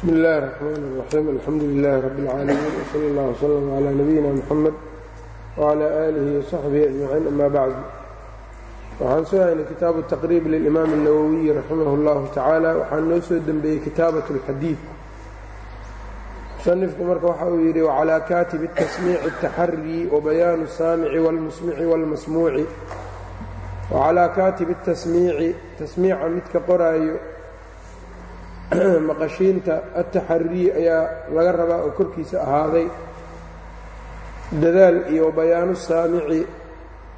bsmi اllahi الرحmn الرaxيim alxamdu lilahi rab اlcaalamiin wslى اllah wslm عlى nabiyina mxamed wعlى alihi وصaxbihi aجmaciin ama bacd waxaan soo haynay kitaabu taqrib lilimaam الnawowiyi raximah اllahu tacaala waxaa noo soo dembeeyey kitaabaة اlxadiid musanifku marka waxa uu yidhi wcalى kaatib الtasmiici الtaxari wabayaanu الsaamici wاlmusmici wاlmasmuuci wacalaa kaatibi الtasmiici tasmiica midka qoraayo maqashiinta attaxarii ayaa laga rabaa oo korkiisa ahaaday. Dadaal iyo bayaanu saamici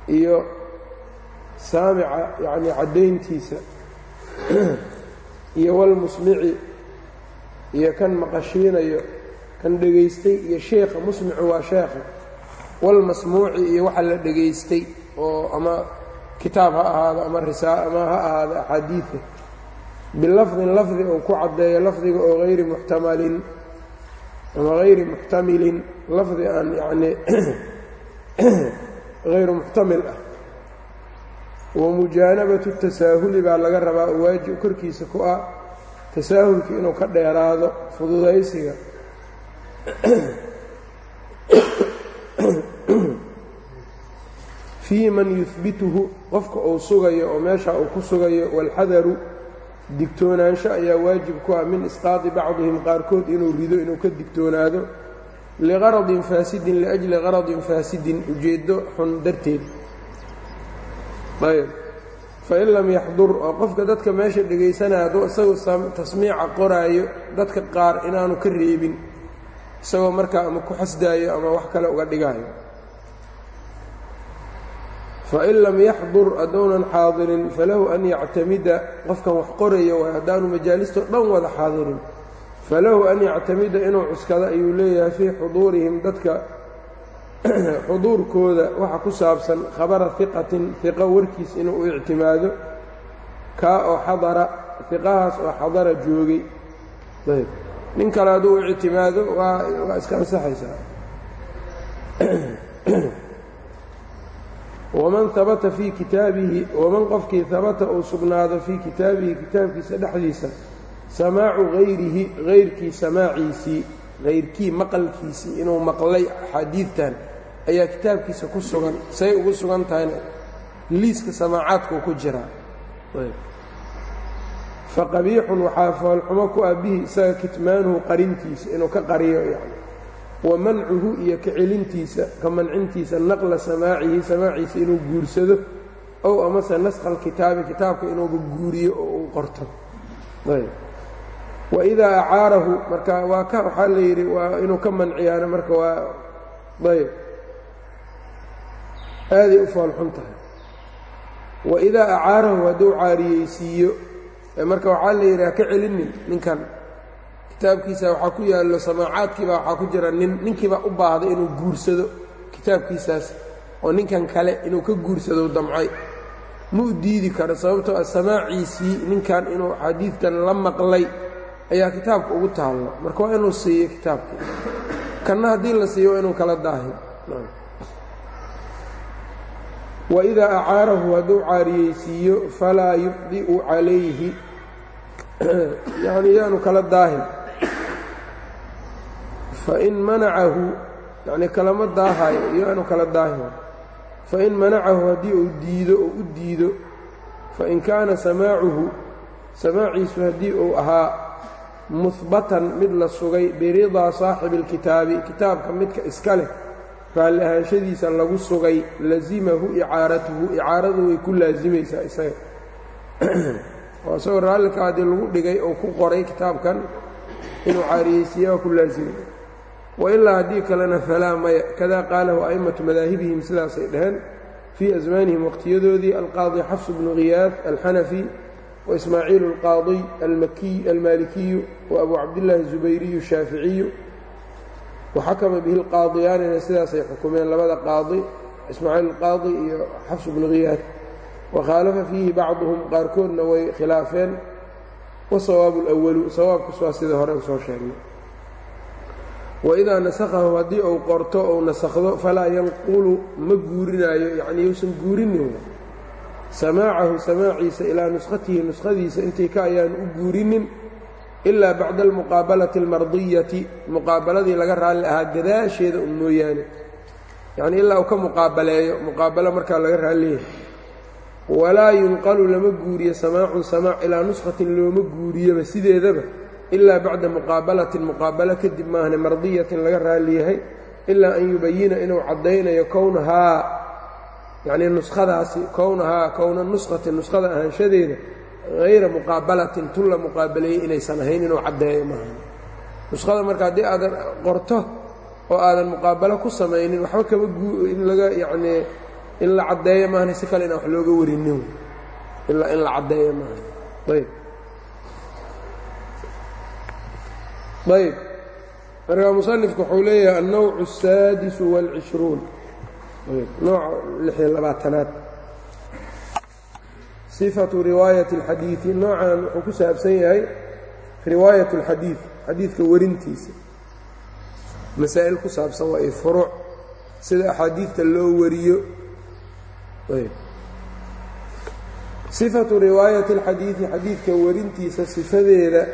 iyo saamica yacnii caddayntiisa iyo walmusmici iyo kan maqashiinayo kan dhegaystay iyo sheekha musmicu waa sheekha. Walmasmuuci iyo waxa la dhegaystay oo ama kitaab ha ahaado ama risaa ama ha ahaado axaadiida bilafdin lafdi uu ku caddeeyo lafdiga oo hayri muxtamalin ama hayri muxtamilin lafdi aan yacnii hayru muxtamil ah. Wa mujaanabatu tasaahuli baa laga rabaa oo waajib korkiisa ku ah tasaahulka inuu ka dheeraado fududaysiga. Fii man yuhbituhu qofka uu sugayo oo meesha uu ku sugayo waalxadaru digtoonaansho ayaa waajib ku ah min isqaadi bacdihim qaarkood inuu rido inuu ka digtoonaado. Liqaradin faasidin liajli qaradin faasidin ujeeddo xun darteed. Ayb. Fain lam yaxdur oo qofka dadka meesha dhegaysanaya hadduu isagoo tasmiica qoraayo dadka qaar inaanu ka reebin isagoo markaa ama ku xasdaayo ama wax kale uga dhigaayo fain lam yaxdur hadduunan xaadirin falahu an yactamida qofkan wax qorayo waay haddaanu majaalistoo dhan wada xaadirin falahu an yactamida inuu cuskado ayuu leeyahay fii xuduurihim dadka xuduurkooda waxa ku saabsan khabara hiqatin hiqo warkiis inuu u ictimaado kaa oo xadara hiqahaas oo xadara joogay ayb nin kale hadduu u ictimaado waa iska ansaxaysaa waman habata fii kitaabihi waman qofkii habata uu sugnaado fii kitaabihi kitaabkiisa dhexdiisa samaacu hayrihi hayrkii samaaciisii hayrkii maqalkiisii inuu maqlay axaadiidtan ayaa kitaabkiisa ku sugan say ugu sugan tahayna liiska samaacaadkuu ku jiraa faqabiixun waxaa foolxumo ku ah bihi isaga kitmaanuhu qarintiisa inuu ka qariyo yani wa mancuhu iyo ka celintiisa ka mancintiisa naqla samaacihi samaaciisa inuu guursado ow amase naskha alkitaabi kitaabka inuuba guuriyo oo uu qorto. Wa idaa acaarahu marka waa ka waxaa la yidhi waa inuu ka manciyaano marka waa ayb. Aaday u foolxun tahay. Wa idaa acaarahu hadduu caariyeysiiyo marka waxaa la yidhi ha ka celinin ninkan kitaabkiisa waxaa ku yaallo samaacaadkiibaa waxaa ku jira nin ninkiibaa u baahday inuu guursado kitaabkiisaas oo ninkan kale inuu ka guursado damcay. Ma u diidi karo sababtoo ah samaaciisii ninkan inuu xadiidkan la maqlay ayaa kitaabka ugu taallo. Marka waa inuu siiyo kitaabkii kanna haddii la siiyo waa inuu kala daahin. Wa idaa acaarahu hadduu caariyeysiiyo falaa yubdi'u calayhi. Yacni yaanu kala daahin fain manacahu yacnii kalama daahayo iyo aanu kala daahin. Fain manacahu haddii uu diido oo u diido fain kaana samaacuhu samaaciisu haddii uu ahaa muhbatan mid la sugay biridaa saaxibi اlkitaabi kitaabka midka iska leh raalli ahaanshadiisa lagu sugay lazimahu icaaratuhu icaaradu way ku laasimaysaa isaga. Oo isagoo raallika haddii lagu dhigay oo ku qoray kitaabkan inuu caariyeysiiya waa ku laasimay wailaa haddii kalena falaa maya kadaa qaalahu a'immatu madaahibihim sidaasay dhaheen fii asmaanihim waqtiyadoodii alqaadi xafs bnu khiyaad alxanafi waismaaciil alqaadiy almakiy almaalikiyu wa abu cabdillaahi zubayriyu shaaficiyu waxakama bihi alqaadiyaanina sidaasay xukumeen labada qaadi ismaaciil alqaadi iyo xafs bnu khiyaad wakhaalafa fiihi bacduhum qaarkoodna way khilaafeen wasawaabu اlأwalu sawaabkus waa sida hore soo sheegnay waidaa nasakhahu haddii uu qorto ou nasakhdo falaa yanqulu ma guurinaayo yacnii yuusan guurinin samaacahu samaaciisa ilaa nuskhatihi nuskhadiisa intay ka ayaan u guurinin ilaa bacda almuqaabalati almardiyati muqaabaladii laga raalli ahaa gadaasheeda un mooyaane yacnii ilaa uu ka muqaabaleeyo muqaabalo markaa laga raalliyahay walaa yunqalu lama guuriyo samaacun samaac ilaa nushatin looma guuriyoba sideedaba ilaa bacda muqaabalatin muqaabalo kadib maahne mardiyatin laga raalliyahay ilaa an yubayina inuu caddaynayo kownahaa yacnii nuskhadaasi kownahaa kowna nuskhati nuskhada ahaanshadeeda hayra muqaabalatin tun la muqaabaleeyey inaysan ahayn inuu caddeeyo maaha nuskhada marka haddii aadan qorto oo aadan muqaabalo ku samaynin waxba kama in laga yacnii in la caddeeyo maahane si kale inaan wax looga warinin ilaa in la caddeeyo maaha ayb ayb markaa musanifku wuxuu leeyahay alnowcu الsaadisu wاlcishruun nooca lixiyo labaatanaad sifatu riwaayati اlxadiidi noocan wuxuu ku saabsan yahay riwaayat اlxadiid xadiidka warintiisa masaa'il ku saabsan waa i furuuc sida axaadiidta loo wariyo sifatu riwaayati اlxadiidi xadiidka warintiisa sifadeeda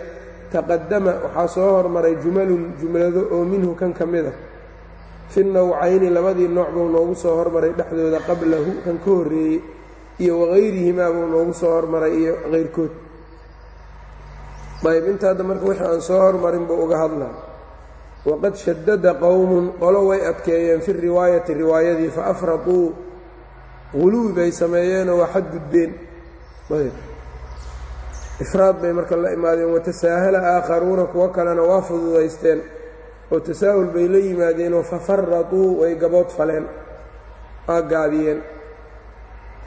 taqadama waxaa soo hormaray jumalun jumlado oo minhu kan ka mid a fi nawcayni labadii nooc buu noogu soo hormaray dhexdooda qablahu kan ka horreeyey iyo wagayrihimaa buu noogu soo hormaray iyo kayrkood ayb inta hadda marka wixii aan soo hormarin buu uga hadlaa. Waqad shadada qowmun qolo way adkeeyeen fi riwaayati riwaayadii fa afraduu guluwi bay sameeyeenoo waa xadgudbeen ifraad bay marka la imaadeen watasaahala aakharuuna kuwo kalena waa fududaysteen. Oo tasaahul bay la yimaadeenoo fafaraduu way gabood faleen waa gaabiyeen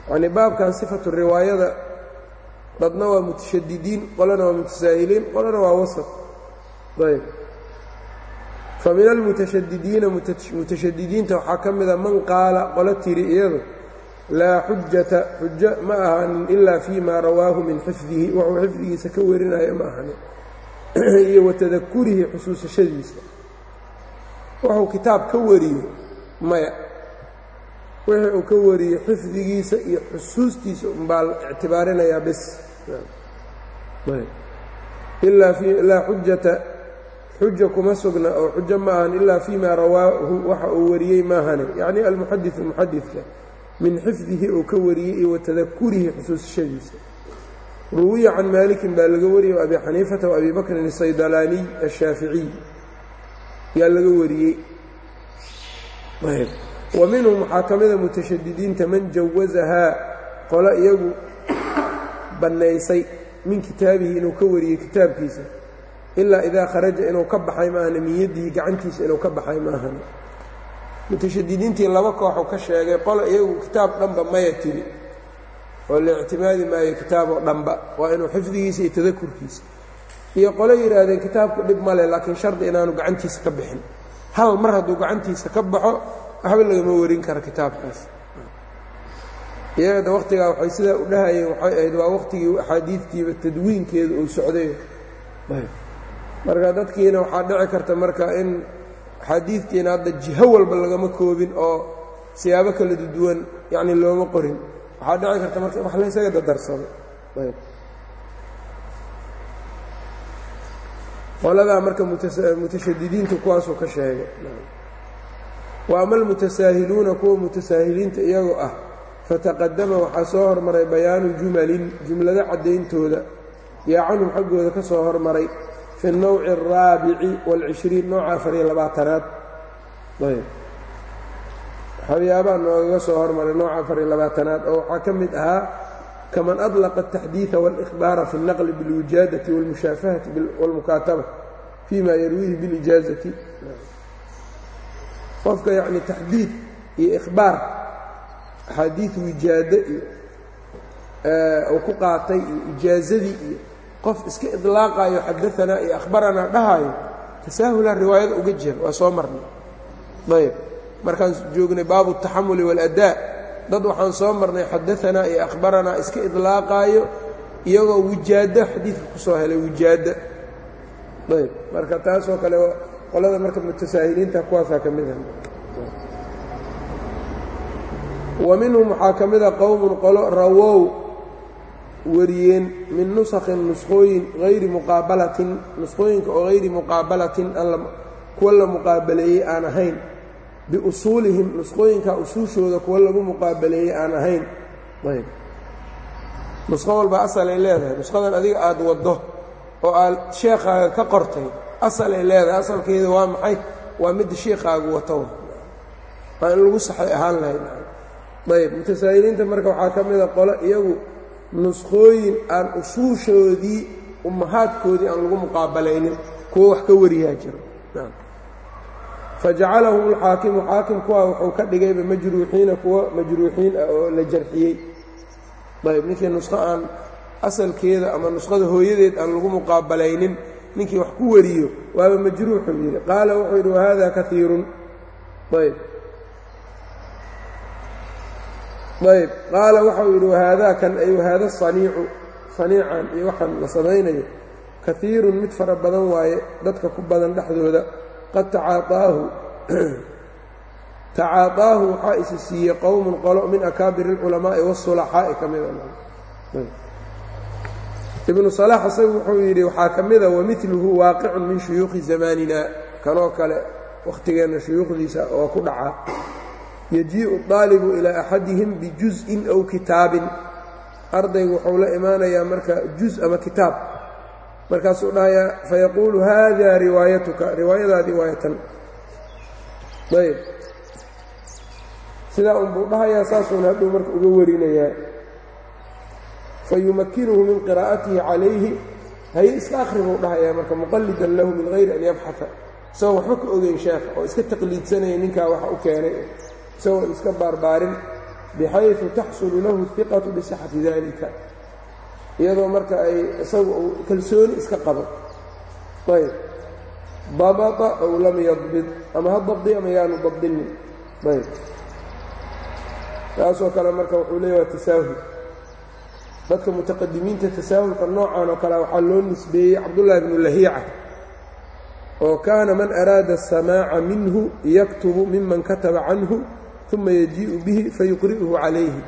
yacnii baabkan sifatu riwaayada dadna waa mutashadidiin qolana waa mutasaahiliin qolana waa wasat. Ayb fa min almutashadidiina mutashadidiinta waxaa ka mida man qaala qolo tiri iyadu laa xujata xujo ma ahanin ilaa fii maa rawaahu min xifdihi wuxuu xifdigiisa ka warinayo ma ahanin iyo wa xusuusashadiisa. Wuxuu kitaab ka wariyo maya. Wixii uu ka wariyo xifdigiisa iyo xusuustiisa umbaa la ictibaarinayaa bes. Laa xujata xuja kuma sugna oo xujo ma ahan ilaa fii maa rawaahu waxa uu wariyey maahane yacni almuxadiثu muxadidka min xifdihi uu ka wariyey iyo wa xusuusashadiisa ruwiya can maalikin baa laga wariyey abi xaniifata wa abi bakrin asaydalaaniy ashaaficiy yaa laga wariyey. Wa minhum waxaa ka mida mutashadidiinta man jawasahaa qolo iyagu bannaysay min kitaabihi inuu ka wariyey kitaabkiisa. Ilaa idaa kharaja inuu ka baxay maahane min gacantiisa inuu ka baxay maahane mutashadidiintii laba kooxu ka sheegay qolo iyagu kitaab dhanba maya tiri. Oo la ictimaadi maayo kitaaboo dhanba. Waa inuu xifdigiisa iyo tadakurkiisa iyo qolo yidhaahdeen kitaabku dhib male laakiin shardi inaanu gacantiisa ka bixin. Hal mar hadduu gacantiisa ka baxo waxba lagama warin karo kitaabkaas. Iyagada wakhtigaa waxay sidaa u dhahayeen waxay ahayd waa wakhtigii axaadiidtiiba tadwiinkeeda uu socday. Marka dadkiina waxaa dhici karta marka in axaadiidtiina hadda jiho walba lagama koobin oo siyaabo kala duwan yacni looma qorin. Waxaa dhici karta marka wax laysaga dadarsado. Qoladaa marka mutashadidiinta kuwaasuu ka sheegay. Wa almutasaahiluuna kuwa mutasaahiliinta iyagoo ah fataqadama waxaa soo hormaray bayaanu jumalin jumlado caddayntooda. Yaa canhum xaggooda ka soo hormaray fi اnowci الraabici wاlcishriin nooca afariyo labaatanaad ayb waxyaabaa noogaga soo hormaray nooca afariyo labaatanaad oo waxaa ka mid ahaa kaman adlaqa الtaxdiiثa wاlإkhbaara fi الnaqli biاlwijaadati wاlmushaafahati wاlmukaataba fima yarwiihi biاlijaazati qofka yacni taxdiid iyo ikhbaar axaadiid wijaado iyo uu ku qaatay iyo ijaazadii iyo qof iska ilaaqaayo xadaanaa iyo ahbaranaa dhahaayo tasaahulaa riwaayada uga jira waa soo marnay. Ayb. Markaan joognay baabu اtaxamuli wاladaa dad waxaan soo marnay xadaanaa iyo ahbaranaa iska ilaaqaayo iyagoo wijaado xadiidka ku soo helay wijaado ayb. Marka taasoo kale qolada marka mutasaahiliinta kuwaasaa ka mid ah. Wa minhum waxaa ka mida ah qowmun qolo rawow wariyeen min nusakhin nusqooyin hayri muqaabalatin nusqooyinka oo hayri muqaabalatin kuwa la muqaabaleeyey aan ahayn. Biusuulihim nusqooyinkaa usuushooda kuwa lagu muqaabaleeyey aan ahayn. Ayb. Nusqo walba asalay leedahay. Nusqadan adiga aada waddo oo aad sheekhaaga ka qortay asalay leedahay. Asalkeeda waa maxay? Waa midda sheekhaagu wato. Waa in lagu saxay ahaan lahayd. Ayb. Mutasaa'iliinta marka waxaa ka mida qole iyagu nuskhooyin aan usuushoodii ummahaadkoodii aan lagu muqaabalaynin kuwo wax ka wariyaa jiro fajacalahum alxaakimu xaakim kuwaa wuxuu ka dhigayba majruuxiina kuwo majruuxiin ah oo la jarxiyey. Ayb ninkii nusqo aan asalkeeda ama nusqada hooyadeed aan lagu muqaabalaynin ninkii wax ku wariyo waaba majruuxuu yidhi. Qaala wuxuu yidhi wahada kaiirun ayb ayb. Qaala waxau yidhi wahaadaa kan ay wahaada saniicu saniican iyo waxaan la samaynayo kaiirun mid fara badan waaye dadka ku badan dhexdooda qad tacaataahu tacaataahu waxaa isi siiyey qowmun qolo min akaabir اlculamaa'i waاsulaxaa'i ka mida. Ibnu salaax isagu wuxuu yidhi waxaa ka mida wamiluhu waaqicun min shuyuukhi zamaanina kanoo kale wakhtigeenna shuyuukhdiisa oo ku dhaca yajiicu aalibu ilaa axadihim bijuزin aw kitaabin. Ardaygu wuxuu la imaanayaa marka juz ama kitaab. Markaasuu dhahayaa fayaquulu hada riwaayatuka riwaayadaadi waayatan. Ayb sidaa unbuu dhahayaa saasuun hadduu marka uga warinayaa. Fayumakinuhu min qiraa'atihi calayhi. Haye iska akhri buu dhahayaa marka muqallidan lahu min hayri an yabxaa isagoo waxba ka ogeyn sheekha oo iska taqliidsanaya ninkaa waxa u keenay isagoon iska baarbaarin bixayثu taxsulu lahu الiqaةu bisixati dalika iyadoo marka ay isagu uu kalsooni iska qabo ayb dabطa aw lam yadbid ama ha dabdi ama yaanu dabdinin ayb taasoo kale marka wuxuu leeya waa tasaahul dadka mutaqadimiinta tasaahulka noocan oo kale waxaa loo nisbeeyey cabdullahi bnu lahiica oo kaana man araada الsamaaca minhu yaktubu miman kataba canhu uma yajiiءu bihi fayuqri'uhu calayhi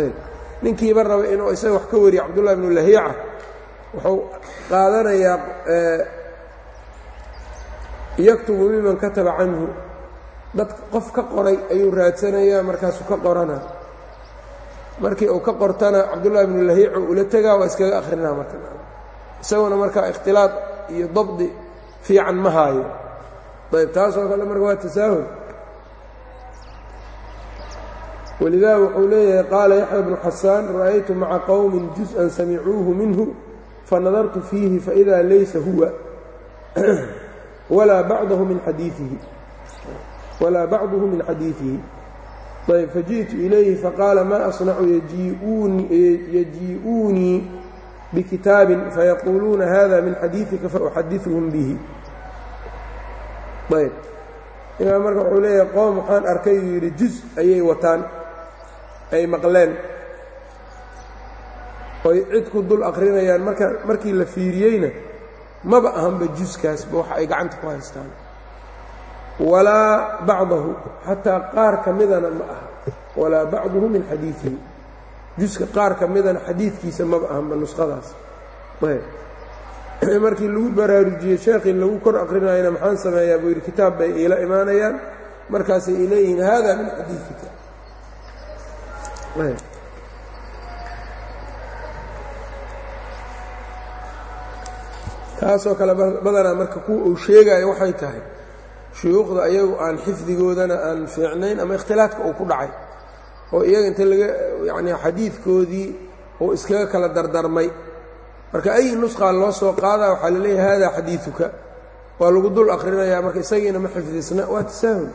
ayb ninkiiba raba inuu isaga wax ka wariyo cabdullahi bnu lahiica wuxuu qaadanayaa yaktubu miman kataba canhu. Dad qof ka qoray ayuu raadsanayaa markaasuu ka qorana. Markii uu ka qortana cabdullahi bnu lahiicu ula tegaa waa iskaga akhrinaa marka. Isaguna markaa ikhtilaad iyo dabdi fiican ma haayo. Ayb taasoo kale marka waa tasaahul walidaa wuxuu leeyahay qaala yaxya bnu xasaan ra'aytu maca qowmin juz-an samicuuhu minhu fanadartu fiihi faإida laysa huwa walaa bacdahu min xadiiihi walaa bacduhu min xadiiثihi ayb fajiئtu ilayhi faqaala ma asnacu yajii'uunii bikitaabin fayaquuluuna hada min xadiiثika fauxadiثuhum bihi ayb imaam marka wuxuu leeyahay qoom waxaan arkay uu yidhi juz ayay wataan ay maqleen. Oy cid ku dul akrinayaan marka markii la fiiriyeyna maba ahanba juskaasba waxa ay gacanta ku haystaan. Walaa bacdahu xataa qaar ka midana ma aha. Walaa bacduhu min xadiiihi juska qaar ka midana xadiidkiisa maba ahanba nuskhadaas. Markii lagu baraarujiyey sheekhii lagu kor akrinayana maxaan sameeyaa buu yidhi kitaab bay iila imaanayaan. Markaasay ileeyihiin hada min xadiiika taasoo kale badanaa marka kuwa uu sheegayo waxay tahay shuyuukhda ayagu aan xifdigoodana aan fiicnayn ama ikhtilaadka uu ku dhacay oo iyaga inta laga yacni xadiidkoodii uu iskaga kala dardarmay. Marka ay nuskaa loo soo qaadaa waxaa la leeyahay hada xadiiuka waa lagu dul akrinayaa marka isagiina ma xifdisna waa tasaahul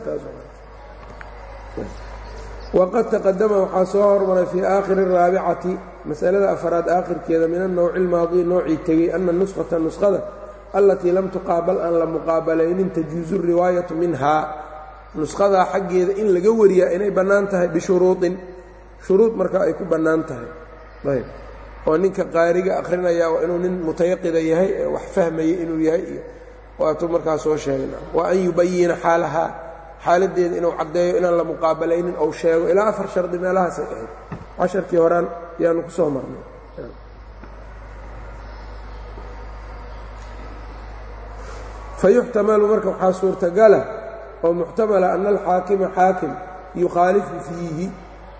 taaswaqad taqadama waxaa soo hormaray fii aakhiri raabicati masalada afaraad aakhirkeeda min annowci ilmaadi noocii tegey ana nuskhata nuskhada allatii lam tuqaabal aan la muqaabalaynin tajuusu riwaayatu minhaa nushadaa xaggeeda in laga wariyaa inay bannaan tahay bishuruudin shuruud marka ay ku bannaan tahay ayb oo ninka qaariga akrinaya waa inuu nin mutayaqida yahay ee wax fahmaya inuu yahay iyo waatuu markaa soo sheegna wa an yubayina xaalahaa xaaladdeeda inuu caddeeyo inaan la muqaabalaynin ou sheego. Ilaa afar shardi meelahaasay ahayd. Casharkii horaan yaanu ku soo marnay. Fayuxtamalu marka waxaa suurtagala oo muxtamala ana alxaakima xaakim yukhaalifu fiihi.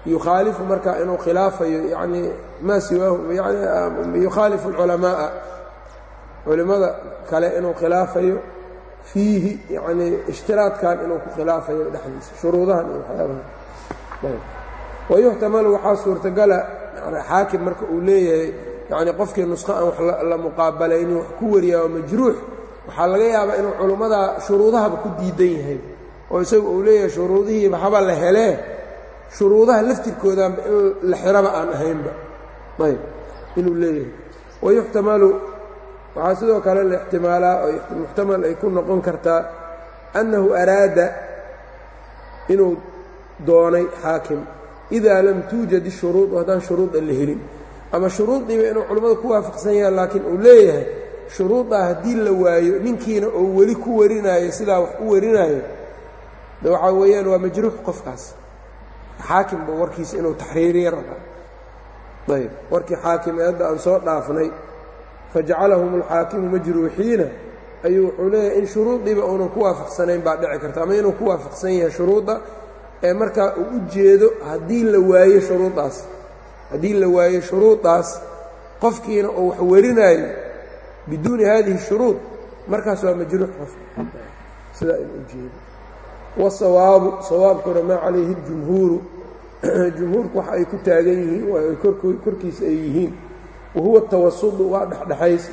Yukhaalifu marka inuu khilaafayo yani maa siwaahu yani yukhaalifu alculamaaa culimmada kale inuu khilaafayo fiihi yani ishtiraadkan inuu ku khilaafayo dhexdiisa shuruudahan iyo waxyaabaha wayuxtamalu waxaa suurtagala xaakim marka uu leeyahay yani qofkii nusqo aan wax la muqaabalaynin wax ku wariyaa oo majruux waxaa laga yaabaa inuu culummada shuruudahaba ku diidan yahay. Oo isagu uu leeyahay shuruudihiiba haba la helee shuruudaha laftirkoodaanba in la xiraba aan ahaynba. Ayb. Inuu leeyahay. Wayuxtamalu waxaa sidoo kale la ixtimaalaa oo muxtamal ay ku noqon kartaa annahu araada inuu doonay xaakim. Idaa lam tuujad ishuruud haddaan shuruuda la helin. Ama shuruudiiba inuu culimmadu ku waafaqsan yahay laakiin uu leeyahay shuruuddaa haddii la waayo ninkiina oo weli ku warinaayo sidaa wax u warinaayo de waxaa weeyaan waa majruux qofkaas. Xaakimba warkiisa inuu taxriiriya rabaa. Ayb warkii xaakim ee hadda aan soo dhaafnay fajacalahum alxaakimu majruuxiina ayuu wuxuu leeyahay in shuruudiiba uunan ku waafaqsanayn baa dhici karta ama inuu ku waafaqsan yahay shuruudda ee markaa uu u jeedo haddii la waayo shuruuddaas haddii la waayo shuruuddaas qofkiina uu wax warinaayo biduuni hadihi shuruud markaas waa majruux qof. Sidaa in u jeedo. Wasawaabu sawaabkuna maa calayhi اljumhuuru jumhuurku waxa ay ku taagan yihiin korkiisa ay yihiin wahuwa tawasudu waa dhexdhexaysi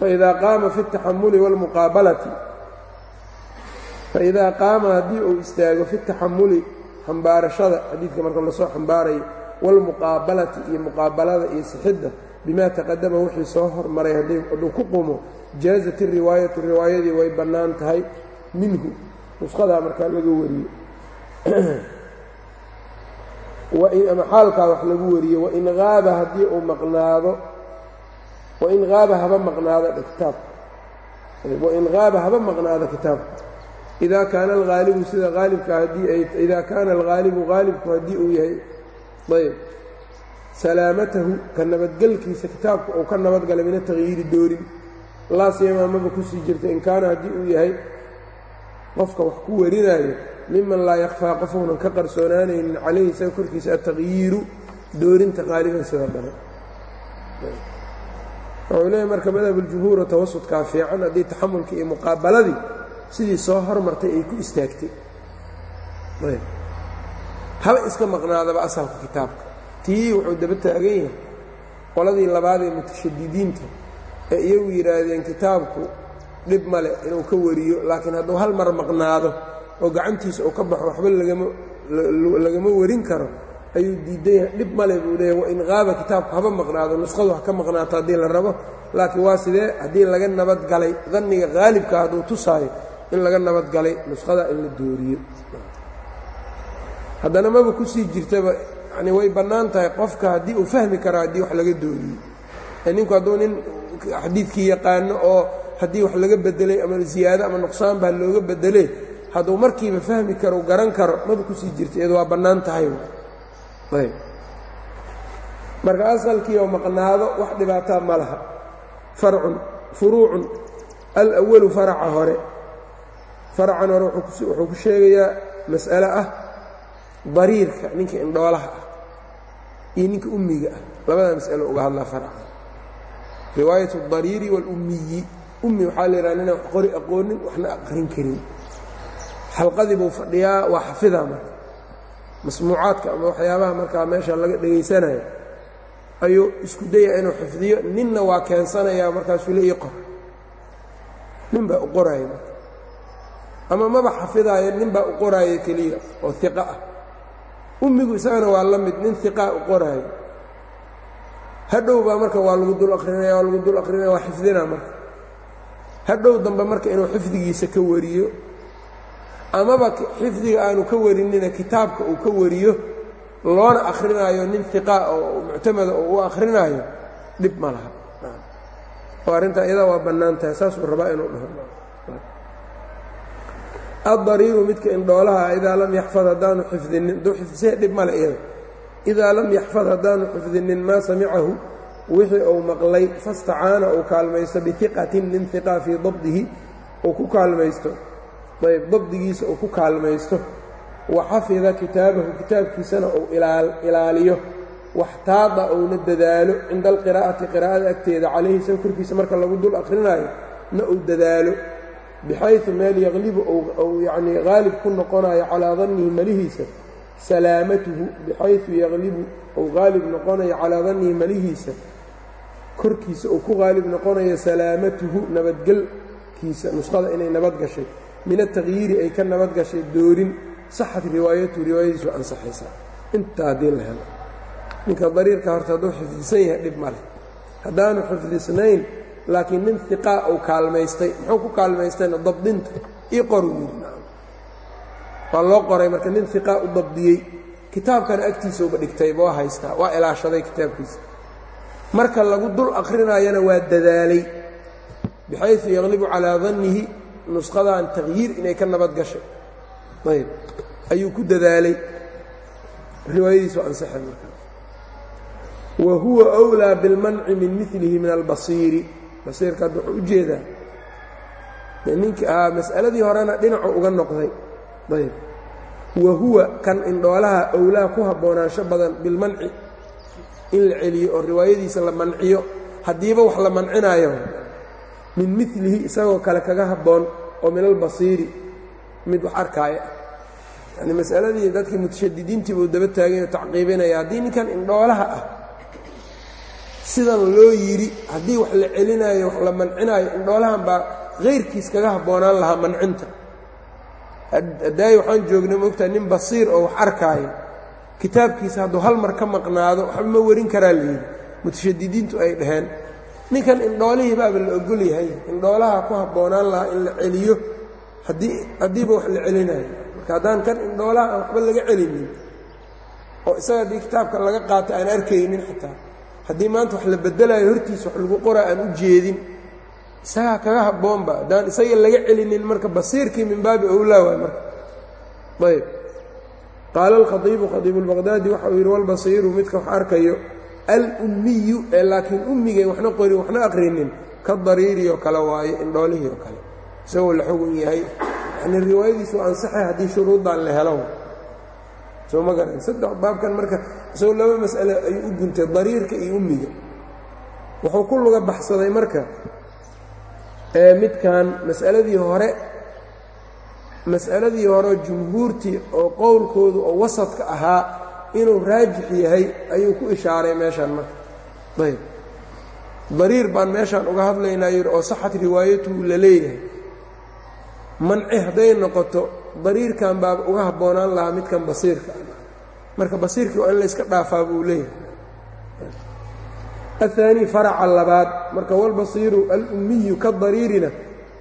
faidaa qaama fi اtaxamuli wاlmuqaabalati faidaa qaama haddii uu istaago fi taxamuli xambaarashada xadiidka marka lasoo xambaarayo wاlmuqaabalati iyo muqaabalada iyo sixidda bima taqadama wixii soo hormaray hadduu ku qumo jaazat iriwaayatu riwaayadii way bannaan tahay minhu nushadaa markaa laga wariyo ama xaalkaa wax lagu wariyo wain aaba haddii uu maqnaado wain haaba haba maqnaado kitaabka wain haaba haba maqnaado kitaabka idaa kaana alhaalibu sida haalibka haddii ay idaa kaana alghaalibu haalibku haddii uu yahay ayb salaamatahu ka nabadgelkiisa kitaabka uu ka nabadgalay min atagyiiri doorin. Laa siyamaa maba ku sii jirta in kaana haddii uu yahay qofka wax ku warinaayo miman laa yakfaa qofuunan ka qarsoonaanaynin calayhi isaga korkiisa ataqyiiru doorinta qaaliban sida badan. Wuxuu leeyahy marka madhabuljumhuuro tawasudkaa fiican haddii taxamulkii iyo muqaabaladii sidii soo hormartay ay ku istaagtay. Haba iska maqnaadaba asalka kitaabka. Tii wuxuu daba taagan yahay qoladii labaad ee mutashadidiinta ee iyagu yidhaahdeen kitaabku dhib male inuu ka wariyo laakiin hadduu hal mar maqnaado oo gacantiisa uu ka baxo waxba lagama warin karo ayuu diidan yahay dhib male buu leeyahy wain qaaba kitaabku haba maqnaado nuskhadu ha ka maqnaato haddii la rabo. Laakiin waa sidee? Haddii laga nabadgalay danniga haalibka hadduu tusaayo in laga nabadgalay nuskhada in la dooriyo. Haddana maba ku sii jirtaba yani way bannaan tahay qofka haddii uu fahmi karo haddii wax laga dooriyo. Ninku hadduu nin xadiidkii yaqaano oo haddii wax laga bedelay ama ziyaado ama nuqsaan baa looga bedelay hadduu markiiba fahmi karo garan karo maba ku sii jirta waa bannaan tahay. Marka asalkii oo maqnaado wax dhibaataa ma laha. Farcun furuucun. Alawalu faraca hore. Faracan hore wuxuu ku sheegayaa mas'ale ah dariirka ninka indhoolaha ah iyo ninka ummiga ah. Labada mas'alo uga hadlaa faraca. Riwaayat اdariiri wاlummiyi ummi waxaa la yidhaha ninaan qori aqoonin waxna aqrin karin xalqadii buu fadhiyaa waa xafidaa marka. Masmuucaadka ama waxyaabaha markaa meesha laga dhegaysanayo ayuu isku daya inuu xifdiyo. Ninna waa keensanayaa markaasuu le qor nin baa u qoraayo marka. Ama maba xafidaayo nin baa u qoraayo keliya oo iqa ah. Ummigu isagana waa la mid nin iqaa u qoraayo hadhow baa marka waa lagu dul akrinaya waa lagu dul akrinaya waa xifdinaa marka. Hadhow dambe marka inuu xifdigiisa ka wariyo amaba xifdiga aanu ka warinina kitaabka uu ka wariyo loona akrinaayo nin iqaa oo muctamada oo u akrinaayo dhib ma laha. Oo arrintaa iyadaa waa bannaan saasuu rabaa inuu dhaho. Addariiru midka indhoolaha idaa lam yaxfad haddaanu xifdinin hadduu xifdisee dhib male iyada idaa lam yaxfad haddaanu xifdinin maa samicahu wixii uu maqlay fastacaana uu kaalmaysto biiqatin nin iqa fii dabdihi uu ku kaalmaysto ayb dabdigiisa uu ku kaalmaysto. Wa xafida kitaabahu kitaabkiisana uu ilaaliyo. Waxtaada uuna dadaalo cinda alqiraa'ati qiraa'ada agteeda. Calayhi isaga korkiisa marka lagu dul akrinaayo na uu dadaalo. Bixaysu meel yaqlibu ou yacnii qaalib ku noqonayo calaa dannihi malihiisa salaamatuhu. Bixaysu yaqlibu ou qaalib noqonayo calaa dannihi malihiisa korkiisa uu ku qaalib noqonayo salaamatuhu. Nabadgelkiisa nusqada inay nabad gashay min ataqyiiri ay ka nabad gashay doorin saxat riwaayatuhu riwaayadiisu ansaxaysaa. Intaa haddii la helo. Ninka dariirka horta hadduu xifdisan yahay dhib male haddaanu xifdisnayn laakiin nin iqaa uu kaalmaystay muxuu ku kaalmaystayna dabdinta qoruu yidhi waa loo qoray marka nin iqaa u dabdiyey. Kitaabkana agtiisauba dhigtayba waa haystaa. Waa ilaashaday kitaabkiisa. Marka lagu dul akrinayana waa dadaalay. Bixaysu yaqlibu calaa dannihi nusqadan taqyiir inay ka nabad gashay ayb ayuu ku dadaalay riwaayadiisu ansaxay marka wa huwa أwlىa biاlmanci min milihi min albasiiri basiirka hadda wuxuu u jeedaa ninki ahaa mas'aladii horena dhinacu uga noqday ayb wa huwa kan indhoolaha owlaa ku haboonaansho badan bilmanci in la celiyo oo riwaayadiisa la manciyo haddiiba wax la mancinaayo min milihi isagoo kale kaga habboon oo min albasiiri. Mid wax arkaaya yani masaladii dadkii mutashadidiintii daba taagay oo tacqiibinaya haddii ninkan indhoolaha ah sidan loo yidhi haddii wax la celinaayo wax la mancinaayo indhoolahan baa kayrkiis kaga habboonaan lahaa mancinta. Hadaayi waxaan joognay moogtaha nin basiir oo wax arkaayo. Kitaabkiisa hadduu hal mar ka maqnaado waxba ma warin karaa layidhi mutashadidiintu ay dhaheen ninkan indhoolihii baaba la ogol yahay. Indhoolaha ku habboonaan lahaa in la celiyo. Haddii haddiiba wax la celinayo. Marka haddaan kan indhoolaha aan waxba laga celinin oo isaga haddii kitaabka laga qaata aan arkaynin xataa haddii maanta wax la bedelayo hortiisa wax lagu qoraa aan u jeedin isagaa kaga habboonba haddaan isaga laga celinin marka basiirkii min baabi owlaa waay marka. Ayb qaala alkhaiibu khaiibu اlbaqdaadi waxa uu yidhi walbasiiru midka wax arkayo alummiyu ee laakiin ummigay waxna qorin waxna aqrinin ka dariiri oo kale waayo indhoolihii oo kale. Isagoo la xogun yahay. Yani riwaayadiisu ansaxay haddii shuruuddan la helo. Soo ma garan saddex baabkan marka isagoo laba mas'ale ayuu u guntay dariirka iyo ummiga. Wuxuu ku luga baxsaday marka midkan mas'aladii hore mas'aladii hore jumhuurtii oo qowlkoodu oo wasadka ahaa inuu raajix yahay ayuu ku ishaaray meeshaan marka ayb dariir baan meeshaan uga hadlaynaa yidhi oo saxat riwaayatuhu la leeyahay manci hadday noqoto dariirkan baa uga habboonaan lahaa midkan basiirka marka basiirkii waa in layska dhaafaa buu leeyahay aلثaanي faraca labaad marka walbasiiru alummiyu ka dariirina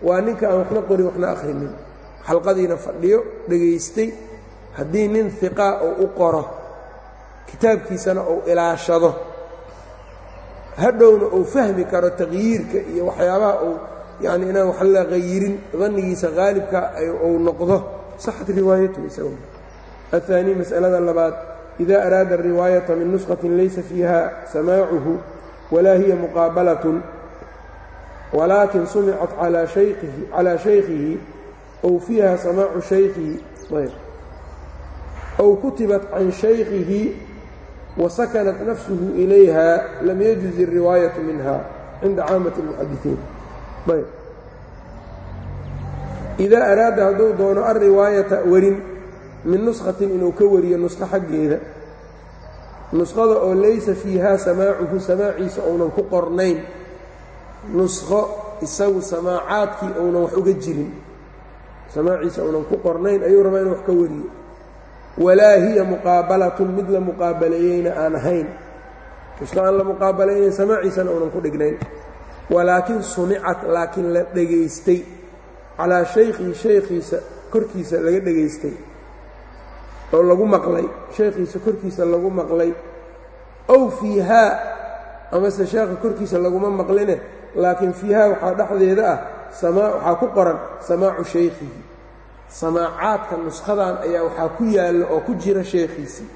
waa ninka aan waxna qorin waxna akhrinin xalqadiina fadhiyo dhegaystay haddii nin hiqaa uu u qoro kitaabkiisana uu ilaashado hadhowna uu fahmi karo taqyiirka iyo waxyaabaha uu yani inaan wax la qayirin dannigiisa haalibka uu noqdo saxat riwaayatu isago aلثaanي masأalada labaad إida araada الriwaayaةa min nusخaةi laysa fiiha samaacuhu walaa hiya muqaabalaة walaakin sumicat calىa shaykihi ow fiiha samaacu shaykihi ow kutibat can shaykihi wasakanat nafsuhu ilayha lam yajuz الriwaayaةu minha cinda caamaة الmuxadiثiin idaa araada hadduu doono alriwaayata warin min nushatin inuu ka wariyo nusqo xaggeeda nusqada oo laysa fiihaa samaacuhu samaaciisa ounan ku qornayn nusqo isagu samaacaadkii ounan wax uga jirin samaaciisa ounan ku qornayn ayuu rabaa inuu wax ka wariyo walaa hiya muqaabalatun mid la muqaabaleeyeyna aan ahayn. Nusqo aan la muqaabalaynayn samaaciisana ounan ku dhignayn. Walaakin sumicat laakiin la dhegaystay. Calaa shaykhihi shaykhiisa korkiisa laga dhegaystay. Oo lagu maqlay. Sheekhiisa korkiisa lagu maqlay. Ow fiihaa amase sheekha korkiisa laguma maqline laakiin fiihaa waxaa dhexdeeda ah waxaa ku qoran samaacu shaykhihi samaacaadka nushadan ayaa waxaa ku yaalla oo ku jira sheekhiisii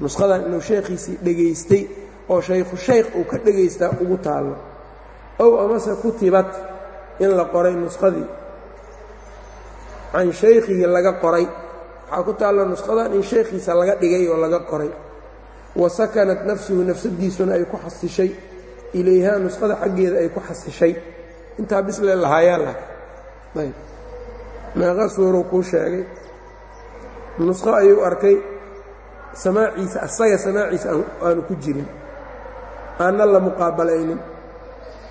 nushadan inuu sheekhiisii dhegaystay oo shaykhu shaykh uu ka dhegaystaa ugu taallo. Ow amase kutibat in la qoray nuskhadii. Can shaykhihi laga qoray. Waxaa ku taalla nushadan in shaykhiisa laga dhigay oo laga qoray. Wa sakanat nafsuhu nafsadiisuna ay ku xasishay. Ilayhaa nuskhada xaggeeda ay ku xasishay. Intaa bisle lahaayaa lah ayb meeqa suuruu kuu sheegay. Nusqo ayuu arkay. Samaaciisa asaga samaaciisa aanu ku jirin. Aanna la muqaabalaynin.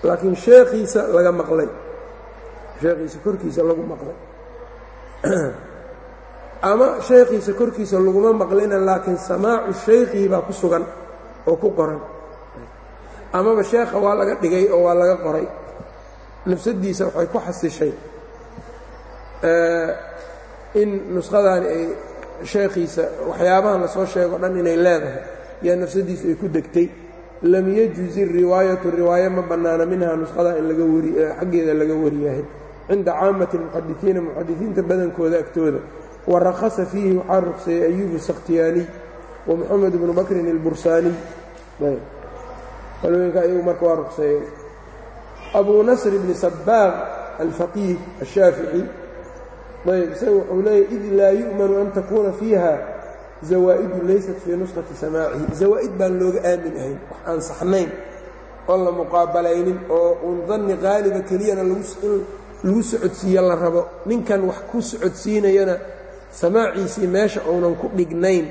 Laakiin sheekhiisa laga maqlay. Sheekhiisa korkiisa lagu maqlay. Ama sheekhiisa korkiisa laguma maqlina laakiin samaacu shaykhihi baa ku sugan oo ku qoran. Amaba sheekha waa laga dhigay oo waa laga qoray. Nafsadiisa waxay ku xasishay in nuskhadaani ay sheekhiisa waxyaabahan la soo sheego dhan inay leedahay yaa nafsadiisu ay ku degtay. Lam yajuzi riwaayatu riwaayo ma bannaana minhaa nuskhada in laga wari xaggeeda laga wariyahay cinda caamati almuxadisiina muxadisiinta badankooda agtooda. Wa rakhasa fiihi waxaa ruqseeyey ayubu sakhtiyaaniy wa moxamed bnu bakrin ilbursaaniy qalooyinka ayagu marka waa ruqseeyey abu nasr bni sabaaq alfaqiih ashaafici ayb isaga wuxuu leeyahy id laa yu'manu an takuuna fiiha zawaa'idu laysat fii nuskhati samaacihi zawaa'id baan looga aamin ahayn wax aan saxnayn oon la muqaabalaynin oo uun danni qaaliba keliyana in lagu socodsiiyo la rabo. Ninkan wax ku socodsiinayana samaaciisii meesha uunan ku dhignayn.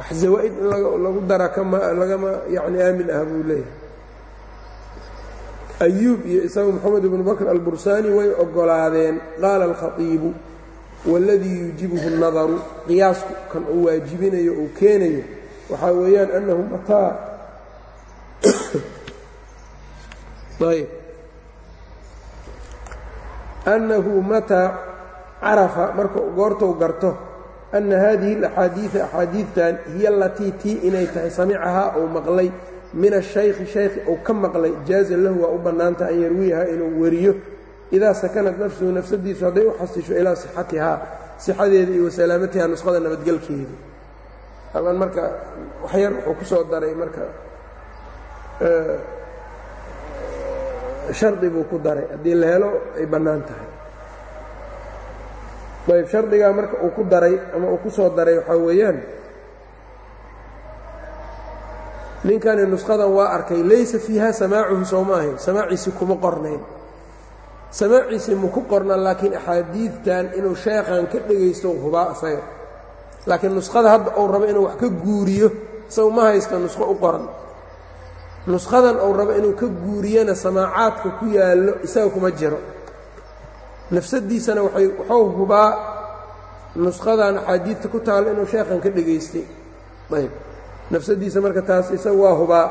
Wax zawaa'id in lagu dara kama lagama yacni aamin ah buu leeyahay ayuub iyo isagu moxamed ibnu bakr albursaani way oggolaadeen qaala alkhatiibu waladii yuujibuhu nadaru qiyaasku kan uu waajibinayo uu keenayo waxaa weeyaan annahu mataa ayb annahu mataa carafa marka goortou garto anna haadihi alaxaadiida axaadiidtan hiya alatii tii inay tahay samicahaa uu maqlay min ashaykhi shaykhi uu ka maqlay jaaza lahu waa u bannaanta an yarwiyaha inuu wariyo. Idaa sakanat nafsuhu nafsadiisu hadday u xasisho ilaa sixatihaa sixadeeda iyo wasalaamatiha nuskhada nabadgelkeeda halkan marka waxyar wuxuu ku soo daray marka shardi buu ku daray. Haddii la helo ay bannaan tahay. Ayb shardigaa marka uu ku daray ama uu ku soo daray waxaa weeyaan ninkani nushadan waa arkay laysa fiiha samaacuhu sooma ahayn samaaciisi kuma qornayn. Samaaciisi maku qorna laakiin axaadiidtan inuu sheekhan ka dhegaysto hubaa isaga laakiin nuskhada hadda uu rabo inuu wax ka guuriyo isagu ma haysta nusqo u qoran. Nuskhadan uu rabo inuu ka guuriyana samaacaadka ku yaallo isaga kuma jiro. Nafsadiisana waay wuxuu hubaa nuskhadan axaadiidta ku taalo inuu sheekhan ka dhegaystay. Ayb nafsadiisa marka taas isaga waa hubaa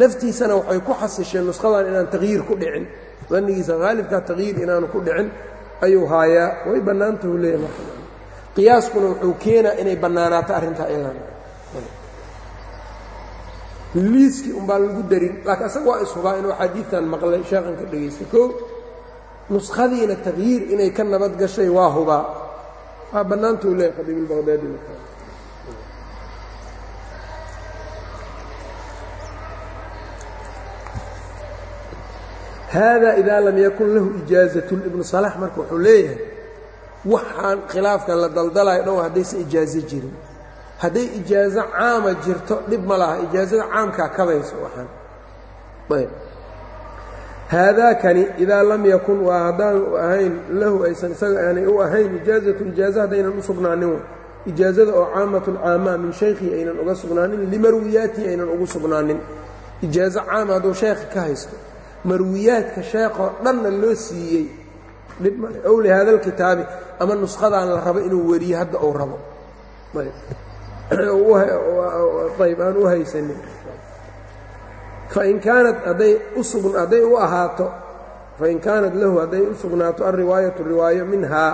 naftiisana waxay ku xasisheen nuskhadan inaan taqyiir ku dhicin. Dannigiisa haalibkaa taqyiir inaanu ku dhicin ayuu haayaa. Way bannaantahu leeyahy marka. Qiyaaskuna wuxuu keenaa inay bannaanaato arrintaa iyadana liiskii umbaa lagu darin. Laakiin isaga waa ishubaa inuu xadiidtan maqlay sheekhan ka dhegaystay koo nuskhadiina taqyiir inay ka nabad gashay waa hubaa. Waa bannaantuu leeyahy khadiibilbaqdaadi marka hada ida lam yakun lahu ijaazatun ibnu salax marka wuxuu leeyahay waxaan khilaafkan la daldalayo dhow haddaysan ijaazo jirin. Hadday ijaazo caama jirto dhib ma laha ijaazada caamkaa kabayso waxaan. Ayb. Haadaakani idaa lam yakun waa haddaanu ahayn lahu aysan isaga aanay u ahayn ijaazatu ijaazo haddaynan u sugnaanin. Ijaazada oo caamatun caamaa min shaykhihi aynan uga sugnaanin limarwiyaatihi aynan ugu sugnaanin. Ijaazo caama hadduu sheekhi ka haysto marwiyaadka sheekoo dhanna loo siiyey. Dhib male ow lihada alkitaabi ama nuskhadaan la rabo inuu weriyo hadda uu rabo. Ayb. Aan u haysanin. Fain kaanat hadday u hadday u ahaato fain kaanat lahu hadday u sugnaato alriwaayatu riwaayo minhaa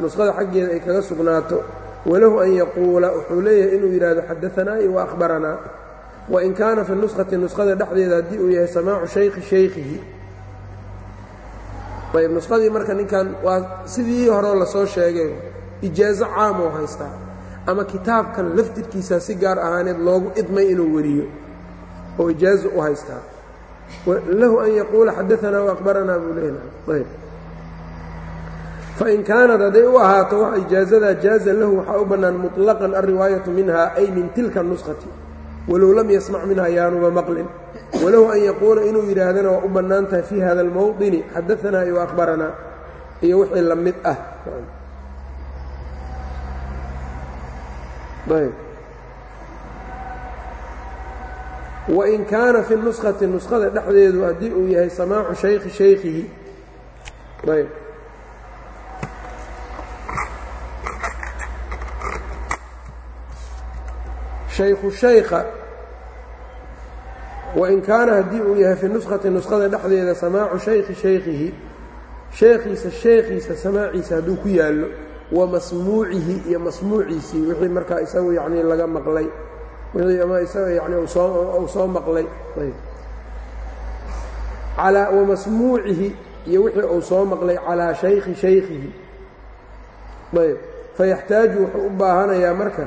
nuskhada xaggeeda ay kaga sugnaato walahu an yaquula wuxuu leeyahay inuu yidhaahdo xadaanaa iyo waahbaranaa wain kaana fi nuskhati nuskhada dhexdeeda haddii uu yahay samaacu shaykhi shaykhihi. Ayb nuskhadii marka ninkan waa sidii horeo la soo sheegay ijaazo caam oo haystaa ama kitaabkan laftirkiisa si gaar ahaaneed loogu idmay inuu wariyo oo ijaazo u haystaa. Lahu an yaquula xadaanaa waaqbaranaa buu leeyahay. Ayb fain kaanad hadday u ahaato wax ijaazadaa jaaza lahu waxaa u bannaan muطlaqan alriwaayatu minha ay min tilka nuskati walow lam yasmac minha yaanuba maqlin. Walahu an yaquula inuu yidhaahdana waa u bannaan tahay fii hada almowطini xadaanaa iyo akhbaranaa iyo wixii la mid ah. Wain kaana fi nuskati nuskada dhexdeedu haddii uu yahay samaacu shaykhi shaykhihi shaykhu shaykha wain kaana haddii uu yahay fi nuskati nuskada dhexdeeda samaacu shaykhi shaykhihi sheekhiisa sheekhiisa samaaciisa hadduu ku yaallo wa masmuucihi iyo masmuuciisii wixii markaa isagu yacnii laga maqlay wixii ama isaga yacni uu soo maqlay ayb. Alaa wa masmuucihi iyo wixii uu soo maqlay calaa shaykhi shaykhihi ayb. Fayaxtaaju wuxuu u baahanayaa marka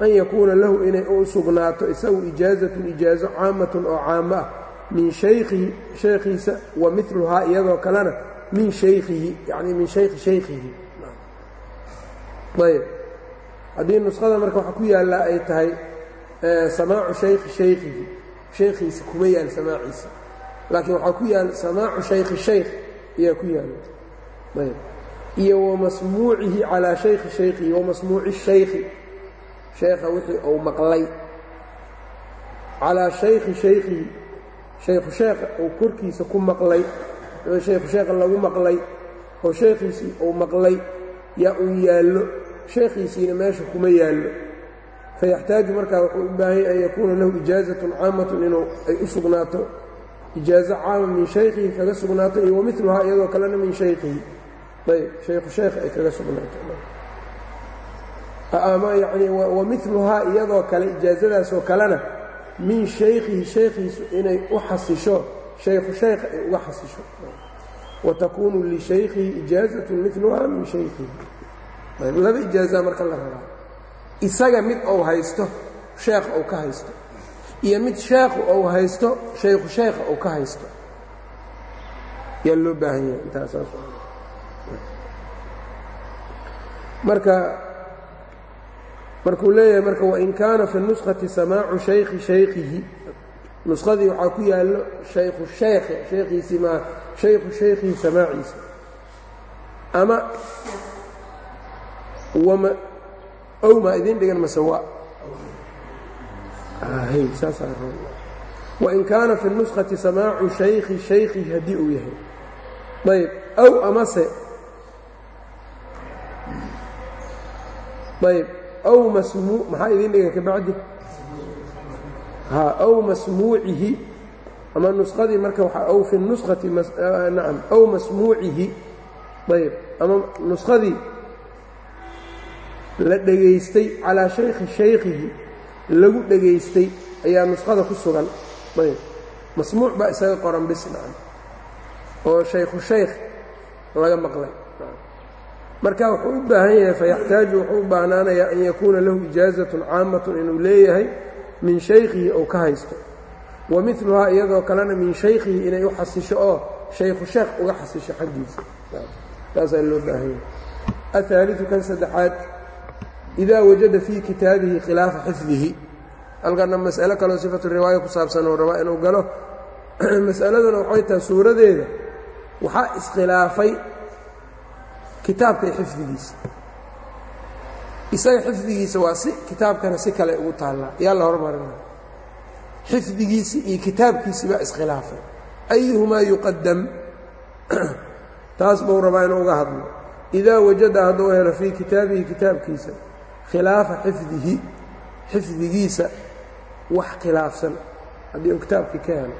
an yakuuna lahu inay u sugnaato isagu ijaazatun ijaazo caamatun oo caamo ah min shaykhihi shaykhiisa wa miluhaa iyadoo kalena min shaykhihi yacni min shaykhi shaykhihi. Ayb. Haddii nuskhada marka waxaa ku yaallaa ay tahay samaacu shaykhi shaykhihi shaykhiisa kuma yaal samaaciisa. Laakiin waxaa ku yaal samaacu shaykhi shaykh ayaa ku yaalla ayb. Iyo wamasmuucihi calaa shaykhi shaykhihi wamasmuuci shaykhi sheekha wixii uu maqlay. Calaa shaykhi shaykhihi shaykhu sheekha uu korkiisa ku maqlay shaykhu sheekha lagu maqlay oo sheekhiisii uu maqlay yaa uu yaallo sheekhiisiina meesha kuma yaallo. Fayaxtaaju markaa wuxuu u baahanya an yakuuna lahu ijaazatun caamatun inuu ay u sugnaato. Ijaazo caama min shaykhihi kaga sugnaato iyo wamiluhaa iyadoo kalena min shaykhihi. Ayb shaykhu sheekha ay kaga sugnaato ama yacnii wamiluhaa iyadoo kale ijaazadaasoo kalena min shaykhihi shaykhiisu inay u xasisho shaykhu shaykha ay uga xasisho. Watakuunu lishaykhihi ijaazatun miluhaa min shaykhihi. Laba ijaazaa marka la rabaa isaga mid ou haysto sheekh ou ka haysto. Iyo mid sheekhu ou haysto shaykhu sheekha ou ka haysto. Yaa loo baahan yahay intaasaas marka markuu leeyahay marka wain kaana fi nuskati samaacu shaykhi shaykhihi. Nuskadii waxaa ku yaallo shaykhu shaykhi shaykhiisii maa shaykhu shaykhihi samaaciisa. Ama wama ow maa idiin dhigan mase wa wain kaana fi nuskati samaacu shaykhi shaykhihi haddii uu yahay. Ayb ow amase ayb ow masmuu maxaa idiin dhigan ka bacdi ha ow masmuucihi. Ama nuskadii marka waxaa ow fi nuskati nacam ow masmuucihi. Ayb ama nuskadii la dhegaystay calaa shaykhi shaykhihi lagu dhegaystay ayaa nuskhada ku sugan. Ayb masmuuc baa isaga qoran bis nacam oo shaykhu shaykh laga maqlay marka wuxuu u baahan yahay fayaxtaaju wuxuu u baahnaanayaa an yakuuna lahu ijaazatun caamatun inuu leeyahay min shaykhihi ou ka haysto. Wa miluhaa iyadoo kalena min shaykhihi inay u xasisho oo shaykhu sheekh uga xasisho xaggiisa. Saasaa loo baahan yahay. Ahaaliu kan saddexaad idaa wajada fii kitaabihi khilaafa xifdihi. Halkana mas'alo kaleo sifatu riwaaya ku saabsan oo rabaa inuu galo. Mas'aladuna waxay tahay suuradeeda. Waxaa iskhilaafay kitaabka xifdigiisa. Isaga xifdigiisa waa si kitaabkana si kale ugu taallaa. Yaa la hormarinaya xifdigiisi iyo kitaabkiisi baa iskhilaafay. Ayuhumaa yuqadam taas buu rabaa inuu uga hadlo. Idaa wajada hadduu helo fii kitaabihi kitaabkiisa khilaafa xifdihi xifdigiisa wax khilaafsan. Haddii uu kitaabkii ka helo.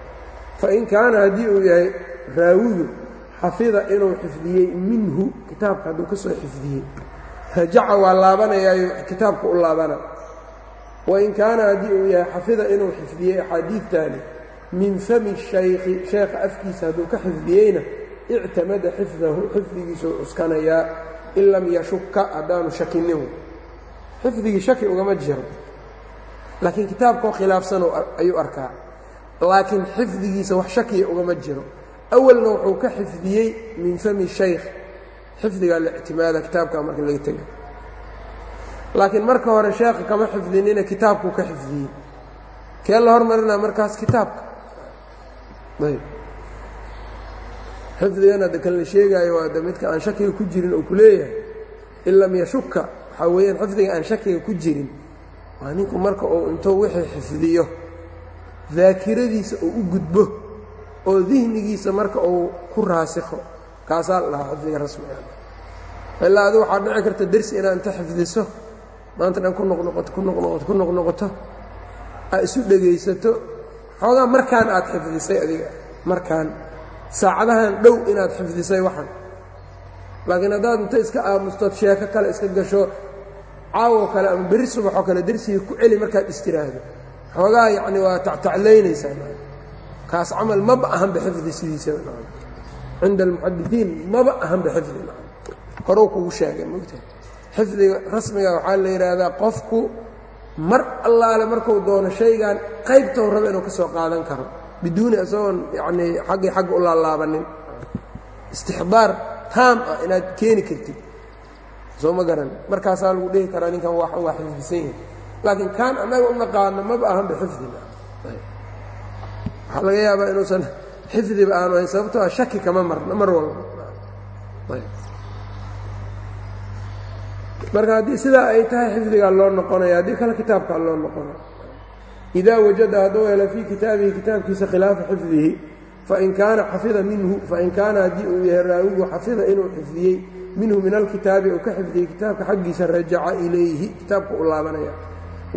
Fain kaana haddii uu yahay raawigu xafida inuu xifdiyey minhu kitaabka hadduu ka soo xifdiyey. Rajaca waa laabanayaayo kitaabka u laabana. Wain kaana haddii uu yahay xafida inuu xifdiyey axaadiidtaani min fami shaykhi sheekha afkiisa hadduu ka xifdiyeyna ictamada xifdahu xifdigiisuu cuskanayaa in lam yashuka haddaanu shakinihu xifdigii shaki ugama jiro. Laakiin kitaabkoo khilaafsan ayuu arkaa. Laakiin xifdigiisa wax shakiya ugama jiro awalna wuxuu ka xifdiyey min fami shaykh. Xifdigaa la ictimaada kitaabkaa marka laga tega laakiin marka hore sheekha kama xifdinina kitaabkuu ka xifdiyey. Kee la hormarinaa markaas kitaabka? Ayb. Xifdigan hadda kan la sheegaayo waa de midka aan shakiga ku jirin oo ku leeyahay. In lam yashuka waxaa weeyaan xifdiga aan shakiga ku jirin. Waa ninku marka uu intuu wixii xifdiyo daakiradiisa uu u gudbo oo dihnigiisa marka uu ku raasikho kaasaa la dhahaa xifdiga rasmiga ilaa adu waxaa dhici karta dersi inaad inta xifdiso maanta dhan ku noqnoqoto ku noqnoqoto ku noqnoqoto aad isu dhegaysato. Xoogaa markaan aad xifdisay adiga markaan. Saacadahan dhow inaad xifdisay waxan laakiin haddaad inta iska aamustood sheeko kale iska gasho caawo kale ama berri subaxoo kale dersiga ku celi markaad istiraahdo xoogaa yacni waa tactaclaynaysaa kaas camal maba ahanba xifdi sidiisaba cinda almuxadisiin maba ahanba xifdi horow kugu sheegay mogtahay xifdiga rasmiga waxaa la yidhaahdaa qofku mar allaale marku doono shaygan qaybtou raba inuu ka soo qaadan karo biduuni isagoon yacnii xaggii xagga u laalaabanin. Istixdaar taam ah inaad keeni kartid. Soo ma garan. Markaasaa lagu dhihi karaa ninkan waa waa xifdisan yahay laakiin kaan annaga u naqaano maba ahanba xifdiga waxaa laga yaabaa inuusan xifdiba aanu ahayn sababtoo a shaki kama marna mar walba. Marka haddii sidaa ay tahay xifdigaa loo noqonaya haddii kale kitaabkaa loo noqonaya idaa wajada hadduu helo fii kitaabihi kitaabkiisa khilaafa xifdihi fain kaana xafida minhu fain kaana haddii uu yahay raawigu xafida inuu xifdiyey minhu min alkitaabi uu ka xifdiyey kitaabka xaggiisa rajaca ilayhi kitaabka u laabanaya.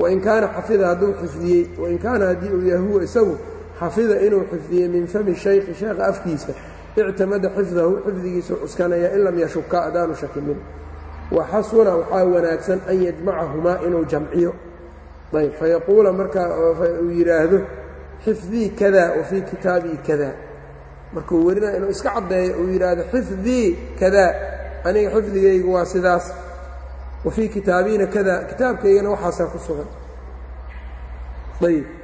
Wain kaana xafida hadduu xifdiyey wain kaana haddii uu yahay huwa isagu xafida inuu xifdiyey min fami shaykhi sheekha afkiisa ictamada xifdahu xifdigiisa cuskanaya in lam yashuka adaanu shakinin waxasuna waxaa wanaagsan an yajmacahumaa inuu jamciyo. Ayb fayaquula markaa uu yidhaahdo xifdii kada wa kitaabii kada. Markuu werina inuu iska caddeeyo uu yidhaahdo xifdii kada aniga xifdigaygu waa sidaas. Wa kitaabiina kada kitaabkaygana waxaasaa ku sugan. Ayb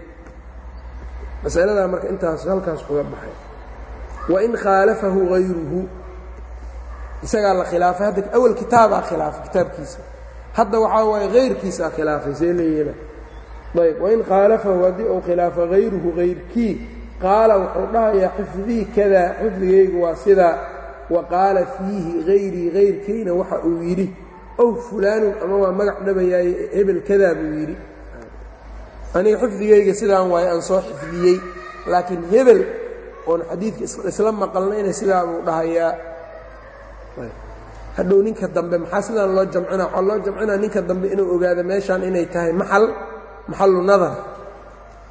masaladaa marka intaas halkaas uga baxay wain khaalafahu hayruhu isagaa la khilaafay hadda awal kitaabaa khilaafay kitaabkiisa. Hadda waxaa waaye hayrkiisaa khilaafay see leeyela ayb wain khaalafahu haddii uu khilaafo hayruhu hayrkii qaala wuxuu dhahayaa xifdii kada xifdigaygu waa sidaa wa qaala fiihi hayrii hayrkiina waxa uu yidhi ow fulaanun ama waa magac dhabayaaye hebel kadaa buu yidhi aniga xifdigayga sidaan waaye aan soo xifdiyey laakiin hebel oon xadiidka isla maqalnayna sidaa buu dhahayaa. Hadhow ninka dambe maxaa sidaan loo jamcina waxaa loo jamcinaa ninka dambe inuu ogaado meeshaan inay tahay maxal maxalu nadar.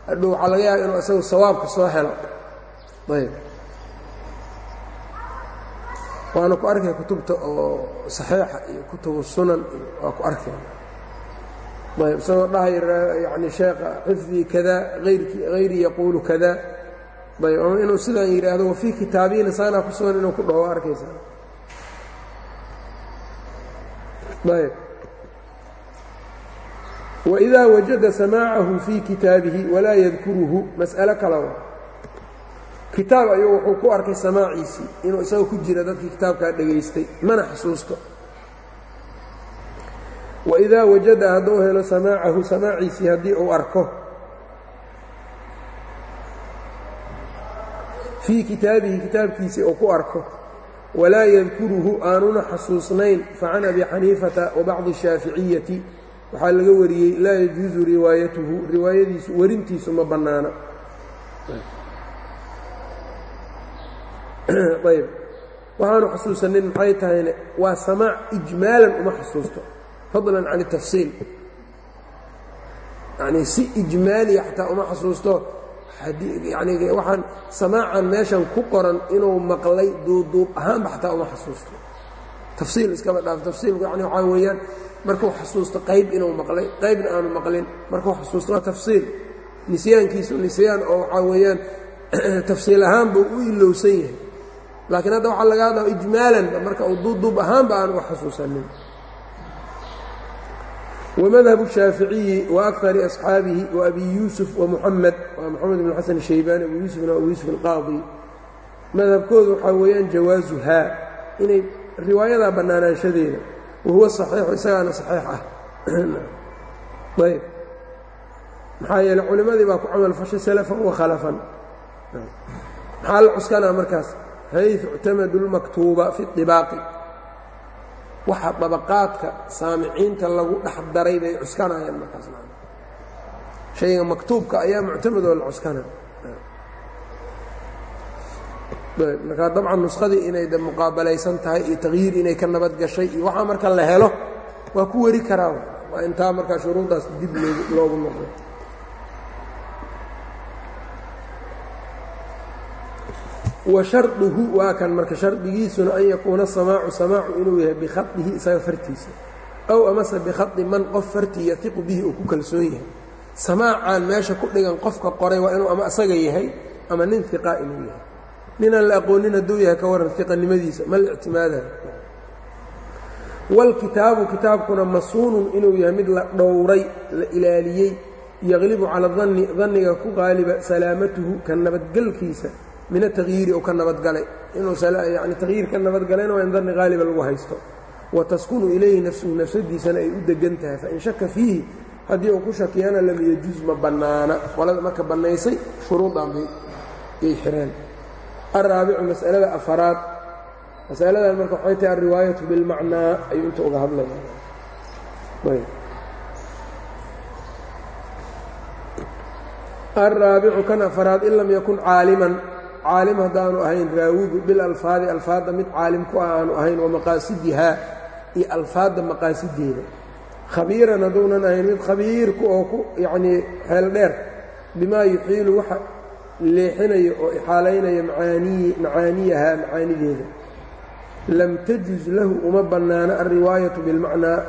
Hadhow waxaa laga yaaba inuu isagu sawaabka soo helo. Ayb. Waana ku arkay kutubta oo saxiixa iyo kutubu sunan iyo waa ku arkay isagoo dhahay yani sheekha xifdii kada hayrii yaquulu kada. Ayb ama inuu sidaan yidhaahdo wafii kitaabiina saanaa ku sugan inuu ku dhaho arkaysaa. Ayb. Wإida wajada samaacahu fii kitaabihi walaa yadkuruhu mas'alo kale wa kitaab ayuu wuxuu ku arkay samaaciisii inuu isaga ku jira dadkii kitaabkaa dhegaystay mana xasuusto waidaa wajada hadduu helo samaacahu samaaciisii haddii uu arko. Fii kitaabihi kitaabkiisii uu ku arko. Walaa yadkuruhu aanuna xasuusnayn facan abi xaniifata wabacdi الshaaficiyati waxaa laga wariyey laa yajuusu riwaayatuhu riwaayadiisu werintiisu ma bannaana. Ayb. Waxaanu xasuusanin maxay tahayne waa samaac ijmaalan uma xasuusto fadlan can الtafsiil yanii si ijmaaliya xataa uma xasuusto yani waxaan samaacan meeshan ku qoran inuu maqlay duuduub ahaanba xataa uma xasuusto. Tafsiil iskaba dhaaf tafsiilku yani waxaa weeyaan markuu xasuusto qayb inuu maqlay qaybna aanu maqlin markuu xasuusto waa tafsiil. Nisyaankiisu nisyaan oo waxaa weeyaan tafsiil ahaanba u ilowsan yahay. Laakiin hadda waxaa laga hadlaa ijmaalanba marka uu duuduub ahaanba aan u xasuusanin wamadhabu shaaficiyi waakari asxaabihi waabi yuusuf wamuxamed waa moxamed bn xasan shaybaani abu yuusufna abu yuusuf alqaadi madhabkoodu waxaa weeyaan jawaasuhaa inay riwaayadaa bannaanaanshadeeda wahuwa saxiixu isagaana saxiix ah ayb maxaa yeele culimmadii baa ku camal fashay salafan wa khalafan maxaa la cuskanaa markaas xayثu اctamadu اlmaktuuba fi اطibaaqi waxa dabaqaadka saamiciinta lagu dhex daray bay cuskanayaan markaas shayga maktuubka ayaa muctamad oo la cuskana. Markaa dabcan nuskhadii inay de muqaabalaysan tahay iyo takyiir inay ka nabad gashay iyo waxaa marka la helo waa ku weri karaa. Waa intaa markaa shuruuddaas dib loogu noqdo wa sharduhu waa kan marka shardigiisuna an yakuuna samaacu samaacu inuu yahay bikhadihi isaga fartiisa. Ow amase bikhadi man qof fartii yatiqu bihi uu ku kalsoon yahay. Samaacaan meesha ku dhigan qofka qoray waa inuu ama asaga yahay ama nin iqaa inuu yahay. Ninaan la aqoonin hadduu yahay ka waran iqanimadiisa ma la ictimaadayo kitaabkuna masuunun inuu yahay mid la dhowray la ilaaliyey yaqlibu cala danni danniga ku qaaliba salaamatuhu ka nabadgelkiisa min atagyiiri ou ka nabadgalay inuu yani tagyiir ka nabadgalayna waa in danni qaaliba lagu haysto. Wa taskunu ilayhi nafsuhu nafsadiisana ay u degan tahay fain shaka fiihi haddii uu ku shakiyana lam yajuz ma bannaana. Qolada marka bannaysay shuruudan bay yay xireen. Alraabicu mas'alada afaraad. Masaladan marka waxay tahay alriwaayatu bilmacnaa ayuu inta uga hadlaya alraabicu kan afaraad in lam yakun caaliman caalim haddaanu ahayn raawigu bilalfaadi alfaadda mid caalim ku ah aanu ahayn wamaqaasidihaa iyo alfaadda maqaasideeda. Khabiiran hadduunan ahayn mid khabiirku oo ku yacnii xeel dheer bimaa yuxiilu waxa leexinayo oo ixaalaynaya macaaniyahaa macaanideeda. Lam tajuz lahu uma bannaano alriwaayatu bilmacnaa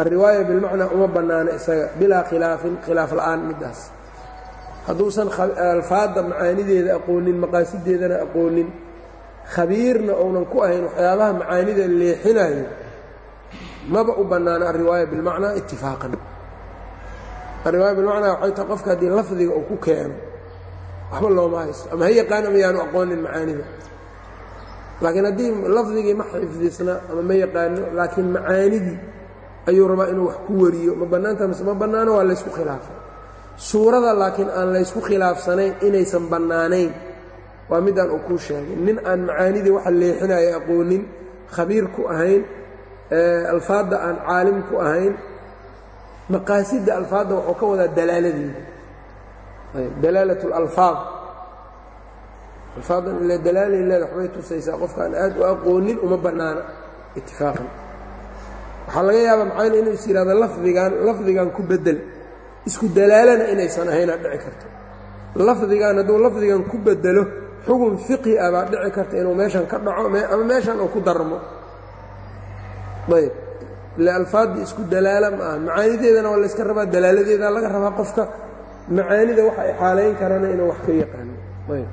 alriwaaya bilmacnaa uma bannaano isaga bilaa khilaafin khilaaf la'aan middaas hadduusan alfaadda macaanideeda aqoonin maqaasideedana aqoonin khabiirna ounan ku ahayn waxyaabaha macaanida leexinayo maba u bannaano alriwaaya bilmacnaa itifaaqan alriwaaya bilmacnaa waxay tahay qofka haddii lafdiga uu ku keeno waxba looma haysto ama ha yaqaan ama yaanu aqoonin macaanida. Laakiin haddii lafdigii ma xifdisna ama ma yaqaano laakiin macaanidii ayuu rabaa inuu wax ku wariyo. Ma bannaanta mise ma bannaano waa laysku khilaafay suurada laakiin aan laysku khilaafsanayn inaysan bannaanayn. Waa midaan uu kuu sheegay. Nin aan macaanidii waxa leexinaya aqoonin khabiir ku ahayn alfaadda aan caalim ku ahayn. Maqaasidda alfaadda waxuu ka wadaa dalaaladeeda dalaalat اlalfaad alfaadan ila dalaalay leeda waxbay tusaysaa qofkaan aad u aqoonin uma bannaana itifaaqan waxaa laga yaabaa maxaa inuu is yidhahdo lafdigan lafdigan ku bedel isku dalaalana inaysan ahaynaa dhici karto. Lafdigan hadduu lafdigan ku bedelo xugun fiqhi ah baa dhici karta inuu meeshan ka dhaco ama meeshan uu ku darmo. Ayb. Ile alfaaddii isku dalaala ma aha. Macaanideedana waa layska rabaa dalaaladeeda laga rabaa qofka. Macaanida waxa ay xaalayn karana inuu wax ka yaqaano. Ayb.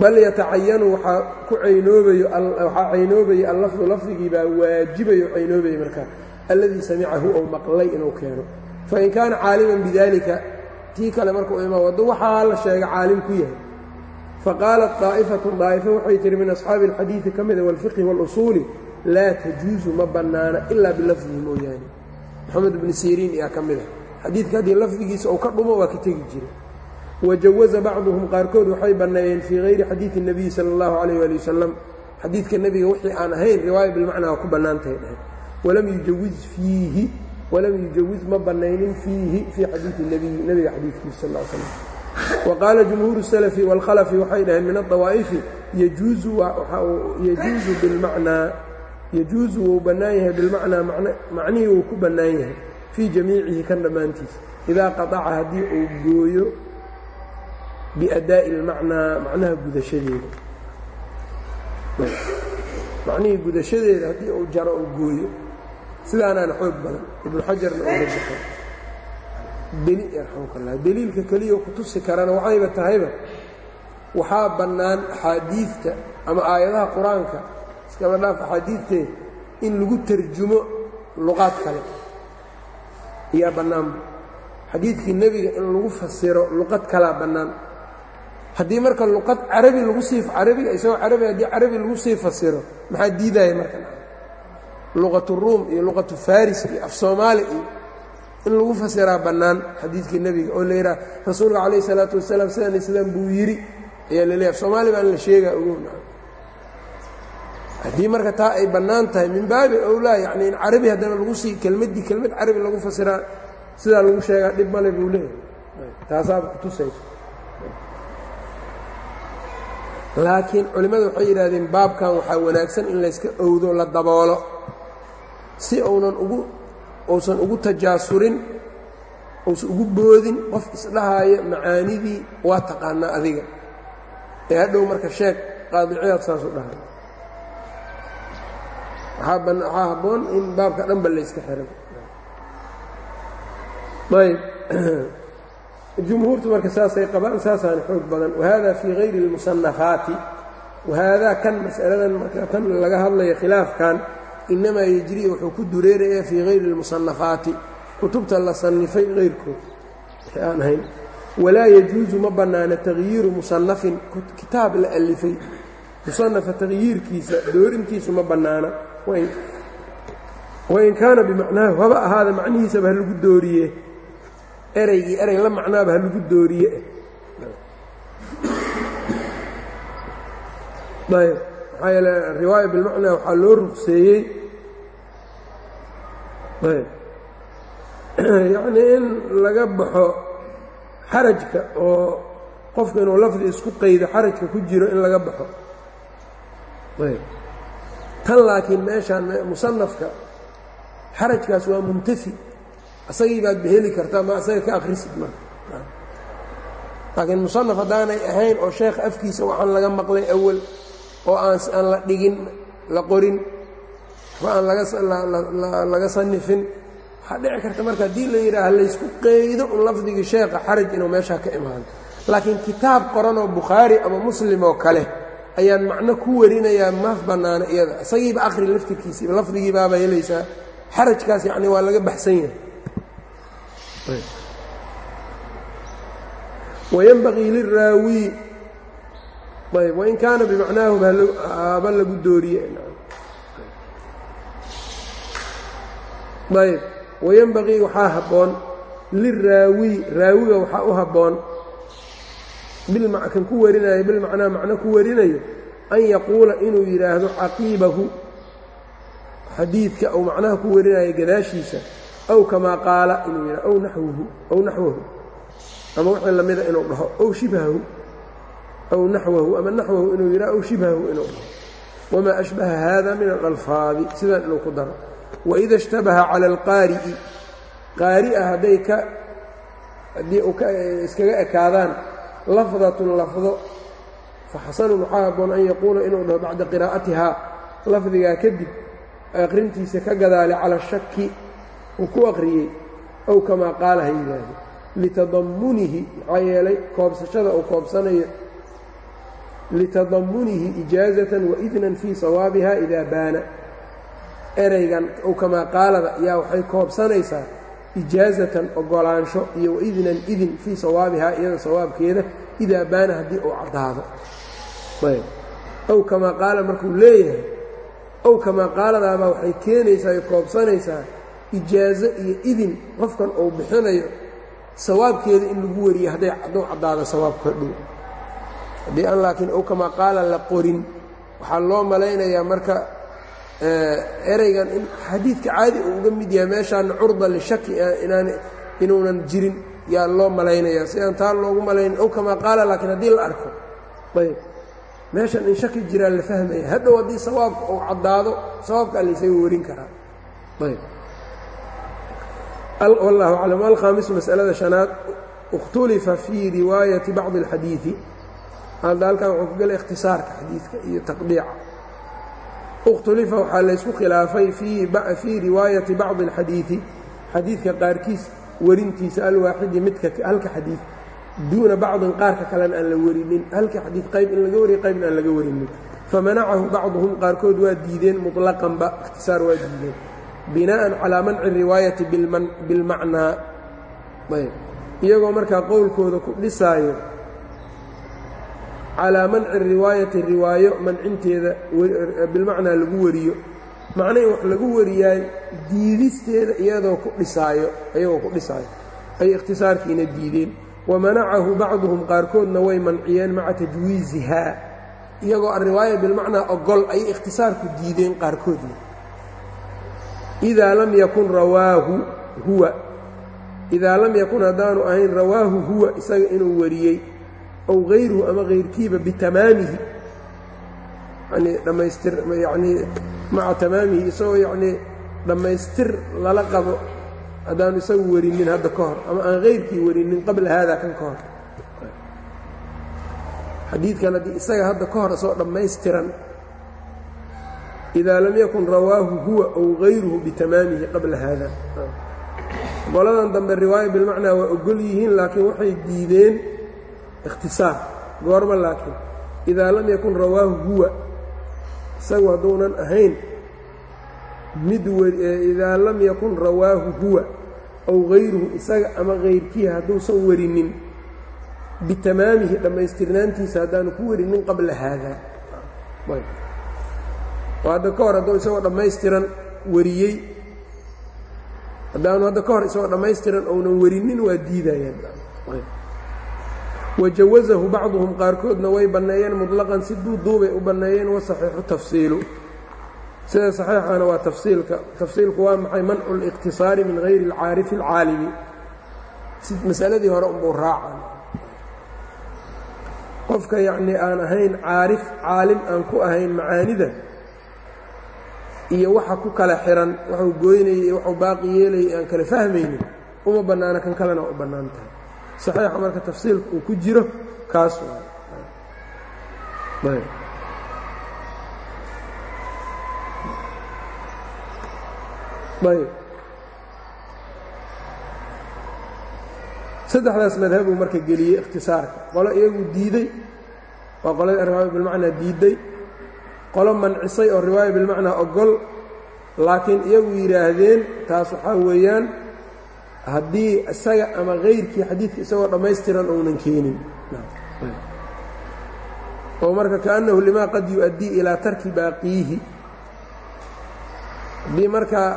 Bal yatacayanu waxaa ku caynoobayo waxaa caynoobaya allafdu lafdigii baa waajibayo caynoobaya markaa alladii samicahu ou maqlay inuu keeno. Fain kaana caaliman bidalika tii kale markuu ima waddo waxaa la sheega caalim ku yahay. Faqaalat daa'ifatun daa'ifa waxay tihi min asxaabi alxadiidi ka mida ah, walfiqhi walusuuli laa tajuusu ma bannaana ilaa bilafdihi mooyaane. Moxamed ibni siriin ayaa ka mida ah. xadiidka haddii lafdigiisa uu ka dhumo waa ka tegi jira. Wajawaza bacduhum qaarkood waxay banneeyeen fii hayri xadiidi اnabiyi sala اllahu calayh ali wasalam xadiidka nebiga wixii aan ahayn riwaaya bilmacnaa waa ku bannaantahay. dheh walam yujawiz fiihi walam yujawiz ma bannaynin fiihi fii xadiidi nebiyi nebiga xadiidkiisa sal l slam wa jumhuuru salafi waalkhalafi waxay dhaheen min adawaa'ifi yajuusu bilmacnaa yajuusu wuu bannaan yahay bilmacnaa macnihii wuu ku bannaan yahay fii jamiicihi kan dhammaantiisa. Idaa qadaca haddii uu gooyo biadaa'i ilmacnaa macnaha gudashadeeda. Macnihii gudashadeeda haddii uu jaro uu gooyo sidaanaana xoog badan. Ibnu xajarna allah deliilka keliya ku tusi karana waxayba tahayba waxaa bannaan axaadiidta ama aayadaha qur'aanka iskaba dhaaf axaadiidtee in lagu tarjumo luqaad kale. Iyaa bannaanba xadiidkii nebiga in lagu fasiro luqad kalaa bannaan. Haddii marka luqad carabi lagu sii carabiga isagoo carabi haddii carabi lagu sii fasiro maxaa diidaya marka luqatu ruum iyo luqatu faris iyo af soomaali iyo in lagu fasiraa bannaan xadiidkii nebiga oo la yidhaha rasuulka calayh isalaatu wasalaam sidan islaan buu yidhi ayaa la leeyahy af soomaali baan la sheegaa ogowna haddii marka taa ay bannaan tahay min baabi owlaa yacni in carabi haddana lagu sii kelmaddii kelmad carabi lagu fasiraa sidaa lagu sheegaa dhib male buu leeyahay. Taasaaba kutusayso laakiin culimmadu waxay yidhahdeen baabkan waxaa wanaagsan in layska owdo la daboolo si uunan ugu uusan ugu tajaasurin uusan ugu boodin qof isdhahaaya macaanidii waa taqaanaa adiga. Ee hadhow marka sheeg qaadiciyaad saasu dhahay. Waxaa habboon in baabka dhanba layska xiray. Ayb. Jumhuurtu marka saasay qabaan saasaana xoog badan. Wahada fii hayri اlmusanafaati wahaadaa kan masaladan marka tan laga hadlaya khilaafkan inamaa yejrii wuxuu ku dureerayaa fii hayri اlmusanafaati kutubta la sanifay hayrkood wixii aan ahayn walaa yajuusu ma bannaana takhyiiru musanafin kitaab la alifay musanafa takhyiirkiisa doorintiisu ma bannaana wain kaana bimacnaahu haba ahaada macnihiisaba ha lagu dooriye ereygii erey la macnaaba ha lagu dooriye ayb maxaa yeele riwaaya bilmacnaa waxaa loo rugseeyey yacnii in laga baxo xarajka oo qofka inuu lafdi isku qaydo xarajka ku jiro in laga baxo. Tan laakiin meeshaan musanafka xarajkaas waa muntafi. Asagii baad beheli kartaa ma asaga ka akhrisid marka laakiin musanaf haddaanay ahayn oo sheekh afkiisa waxaan laga maqlay awal oo aan la dhigin la qorin waxba aan laga sanifin waxaa dhici karta marka haddii la yidhaaha laysku qeydo un lafdigii sheekha xaraj inuu meeshaa ka imaado laakiin kitaab qoran oo bukhaari ama muslim oo kale ayaan macno ku warinayaa maaf bannaana iyada. Isagiiba akhri laftirkiisiiba lafdigii baaba helaysaa. Xarajkaas yacni waa laga baxsan yahay. Wayanbagii liraawi. Ayb wain kaana bimacnaahu haba lagu dooriye ayb wayanbagii waxaa habboon. Liraawi raawiga waxaa u habboon. Kan ku warinayo bilmacnaa macno ku warinayo an yaquula inuu yidhaahdo caqiibahu. Xadiidka ou macnaha ku warinayo gadaashiisa. Aw kamaa qaala inuu yidhah aw naxwuhu aw naxwahu. Ama wixii lamida inuu dhaho ow shibhahu. Aw naxwahu ama naxwahu inuu yidhaho aw shibhahu inuu dhaho. Wamaa ashbaha hada min alalfaadi sidaan inuu ku daro waida ishtabaha cala alqaari'i qaari'a hadday ka haddii iskaga ekaadaan lafdatun lafdo faxasanun waxaa habboon an yaquula inuu dhaho bacda qiraa'atihaa lafdigaa kadib aqrintiisa ka gadaale cala shaki uu ku aqriyey ow kamaa qaala ha yidhaahdo litadamunihi maxaa yeelay koobsashada uu koobsanayo litadamunihi ijaazatan waidnan fii sawaabiha idaa baana ereygan ow kamaa qaalada yaa waxay koobsanaysaa ijaazatan ogolaansho iyo waidnan idin fii sawaabihaa iyada sawaabkeeda idaa baana haddii uu caddaado. Ow kamaa qaala markuu leeyahay ow kamaa qaaladaabaa waxay keenaysaa ay koobsanaysaa ijaazo iyo idin qofkan uu bixinayo sawaabkeeda in lagu wariyo hadday hadduu caddaado sawaabka dhow. Haddii aan laakiin ow kamaa qaala la qorin waxaa loo malaynayaa marka eraygan in xadiidka caadi uu uga mid yahay meeshaana curda lishaki inaan inuunan jirin yaa loo malaynayaa sidaan taa loogu malaynin ow kamaa qaala laakiin haddii la arko ayb meeshan in shaki jiraa la fahmaya hadhow haddii sawaabka uu caddaado sawaabkaa laysaga warin karaa. Ayb wallahu aclam. Alkhaamisu masalada shanaad ikhtulifa fii riwaayati bacdi اlxadiidi hadda halkan wuxuu ku gala ikhtisaarka xadiidka iyo taqdiica اkhtulifa waxaa laysku khilaafay fii riwaayati bacضi اlxadiiثi xadiidka qaarkiis warintiisa alwaaxidi midka halka xadiid duuna bacdin qaarka kalena aan la warinin halka xadiid qayb in laga wariyo qaybna aan laga warinin famanacahu bacduhum qaarkood waa diideen muطlaqanba ikhtisaar waa diideen binaءan calىa manci الriwaayati bilmacnaa ayb iyagoo markaa qowlkooda ku dhisaayo calىa manci riwaayati riwaayo mancinteeda bilmacnaa lagu wariyo macna in wax lagu wariyaay diidisteeda iyadoo ku dhisaayo iyagoo ku dhisaayo. Ay ikhtisaarkiina diideen. Wamanacahu bacduhum qaarkoodna way manciyeen maca tajwiizihaa iyagoo alriwaaya bilmacnaa ogol ayay ikhtisaarku diideen qaarkoodna. Idaa lam yakun rawaahu huwa. Idaa lam yakun haddaanu ahayn rawaahu huwa isaga inuu wariyey ow hayruhu ama hayrkiiba bitamaamihi yani dhammaystir yanii maca tamaamihi isagoo yacnii dhammaystir lala qabo haddaanu isagu warinin hadda ka hor ama aan hayrkii warinin qabla haada kan ka hor xadiidkan haddii isaga hadda ka hor isagoo dhammaystiran idaa lam yakun rawaahu huwa ow hayruhu bitamaamihi qabla haada qoladan dambe riwaaya bilmacnaa waa ogol yihiin laakiin waxay diideen ikhtisaar goorma laakiin idaa lam yakun rawaahu huwa isagu hadduunan ahayn mid idaa lam yakun rawaahu huwa ow hayruhu isaga ama hayrkii hadduusan warinin bitamaamihi dhammaystirnaantiisa haddaanu ku warinin qabla haada. Hadda ka hor hadduu isagoo dhammaystiran wariyey haddaanu hadda ka hor isagoo dhammaystiran ounan warinin waa diidayaan wajawazahu bacduhum qaarkoodna way banneeyeen muطlaqan si duuduubay u banneeyeen wasaxiixu tafsiilu sida saxiixana waa tafsiilka tafsiilku waa maxay mancu اliqtisaari min hayri اlcaarifi اlcaalimi masaladii hore unbuu raaca qofka yacnii aan ahayn caarif caalim aan ku ahayn macaanida iyo waxa ku kala xihan waxuu gooynayay iyo waxuu baaqi yeelayay aan kala fahmaynin uma bannaana kan kalena waa u bannaan tahay saxiixa marka tafsiilka uu ku jiro kaas waay ayb. Saddexdaas madhabuu marka geliyey ikhtisaarka. Qolo iyagu diiday waa qoladii riwaaya bilmacnaa diidday qolo mancisay oo riwaaya bilmacnaa ogol laakiin iyagu yidhaahdeen taas waxaa weeyaan haddii isaga ama hayrkii xadiidka isagoo dhammaystiran ounan keenin. Oo marka kaأnnahu limaa qad yuؤaddii ilaa tarki baaqiihi. Haddii markaa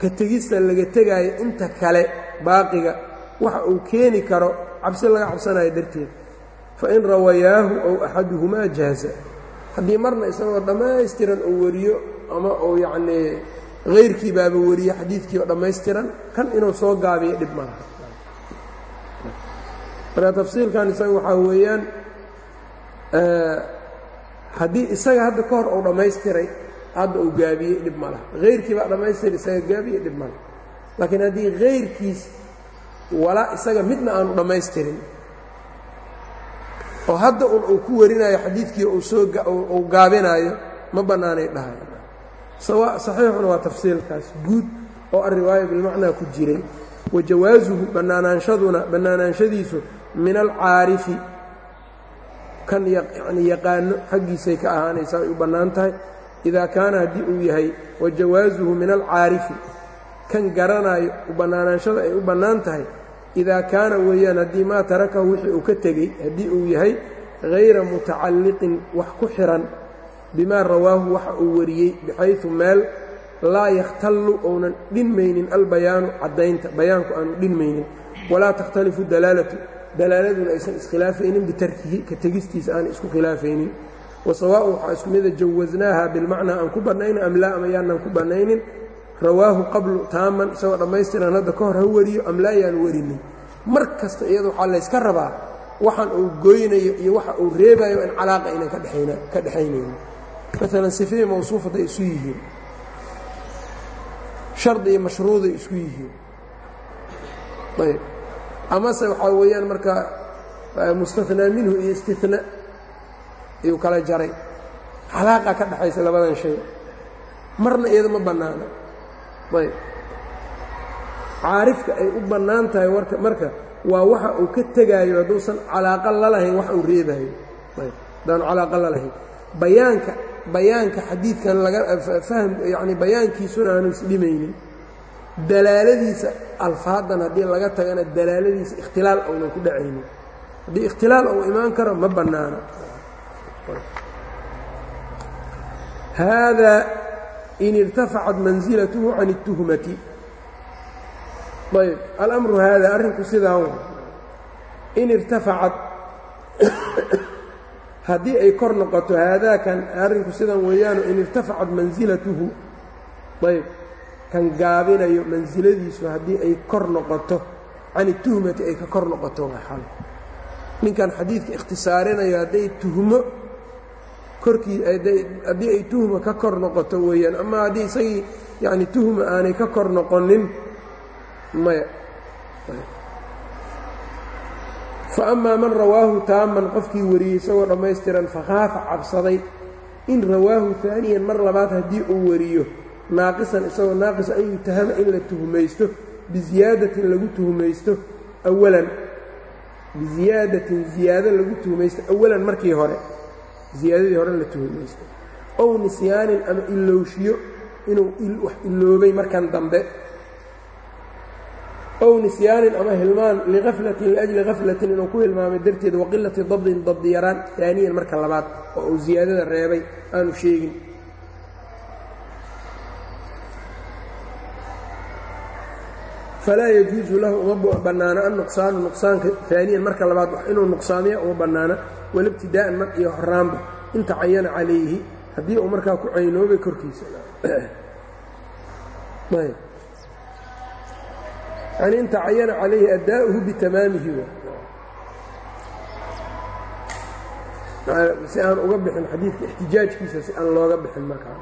ka tegista laga tegaayo inta kale baaqiga waxa uu keeni karo cabsi laga cabsanayo darteed. Fain rawayaahu ow axaduhumaa jaaza. Haddii marna isagoo dhammaystiran uu wariyo ama uu yacnii hayrkii baaba wariye xadiidkii oo dhammaystiran kan inuu soo gaabiyo dhib malaha marka tafsiilkan isaga waxaa weeyaan haddii isaga hadda ka hor uu dhammaystiray hadda uu gaabiyey dhib ma laha. Hayrkii baa dhammaystiray isaga gaabiye dhib ma laha. Laakiin haddii hayrkiis walaa isaga midna aanu dhammaystirin oo hadda un uu ku warinayo xadiidkii uu soo uu gaabinaayo ma bannaanay dhahay saxiixuna waa tafsiilkaas. Guud oo alriwaaya bilmacnaa ku jiray wa jawaasuhu bannaanaanshaduna bannaanaanshadiisu min alcaarifi kan yacni yaqaano xaggiisay ka ahaanaysaa ay u bannaan tahay. Idaa kaana haddii uu yahay wa jawaasuhu min alcaarifi kan garanaayo bannaanaanshada ay u bannaan tahay. Idaa kaana weeyaan haddii maa tarakahu wixii uu ka tegey haddii uu yahay hayra mutacalliqin wax ku xihan bimaa rawaahu waxa uu wariyey bixaysu meel laa yakhtallu ounan dhinmaynin albayaanu caddaynta bayaanku aanu dhinmaynin. Walaa takhtalifu dalaalatu dalaaladuna aysan iskhilaafaynin bitarkihi ka tegistiisa aanay isku khilaafaynin. Wa sawaa'un waxaa isku mida jawasnaaha bilmacnaa aan ku bannayno am laa ama yaanaan ku bannaynin. Rawaahu qablu taaman isagoo dhammaystiran hadda ka hor ha wariyo am laa yaan warinin. Mar kasta iyada waxaa layska rabaa waxaan uu goynayo iyo waxa uu reebayo in calaaqa aynan ka dhexaynaynin maalan sifihii mawsuufaday isu yihiin. Shardi iyo mashruuday isku yihiin. Ayb. Amase waxaa weeyaan marka mustanaa minhu iyo istina ayuu kala jaray. Calaaqa ka dhexaysa labadan shay. Marna iyada ma bannaana. Ayb. Caarifka ay u bannaan tahay warka marka waa waxa uu ka tegaayo hadduusan calaaqa la lahayn wax uu reebaayo ayb. Haddaanu calaaqa la lahayn. Bayaanka bayaanka xadiidkan fahm yacni bayaankiisuna aanu isdhimaynin dalaaladiisa alfaadan haddii laga tagana dalaaladiisa ikhtilaal ounan ku dhacaynin haddii ikhtilaal ou imaan karo ma bannaana. Haadaa in irtafacat mansilatuhu can الtuhmati ayb alamru haada arrinku sidaan wa in irtafacad haddii ay kor noqoto haadaakan arrinku sidan weeyaano in irtafacad mansilatuhu ayb. Kan gaabinayo mansiladiisu haddii ay kor noqoto can ituhmati ay ka kor noqoto waxal ninkan xadiidka ikhtisaarinayo hadday tuhmo korkii haddii ay tuhma ka kor noqoto weeyaan ama haddii isagii yacni tuhma aanay ka kor noqonin maya fa amaa man rawaahu taaman qofkii wariyey isagoo dhammaystiran fakhaafa cabsaday. In rawaahu taaniyan mar labaad haddii uu wariyo naaqisan isagoo naaqisa an yutahama in la tuhmaysto. Biziyaadatin lagu tuhmaysto awalan. Biziyaadatin ziyaado lagu tuhmaysto awalan markii hore. Ziyaadadii hore la tuhmaysto. Ow nisyaanin ama ilowshiyo inuu wax iloobay markan dambe ow nisyaanin ama hilmaan liaflatin liajli khaflatin inuu ku hilmaamay darteed waqilati dabdin dabdi yaraan. Taaniyan marka labaad oo uu ziyaadada reebay aanu sheegin. Falaa yajuusu lahu uma bannaano an nuqsaanu nuqsaanka. Taaniyan marka labaad inuu nuqsaamiya uma bannaana walibtidaa'an mar iyo horaanba in tacayana calayhi haddii uu markaa ku caynoobay korkiisa yani in tacayana calayhi addaa'uhu bitamaamihi si aan uga bixin xadiidka ixtijaajkiisa si aan looga bixin markaa.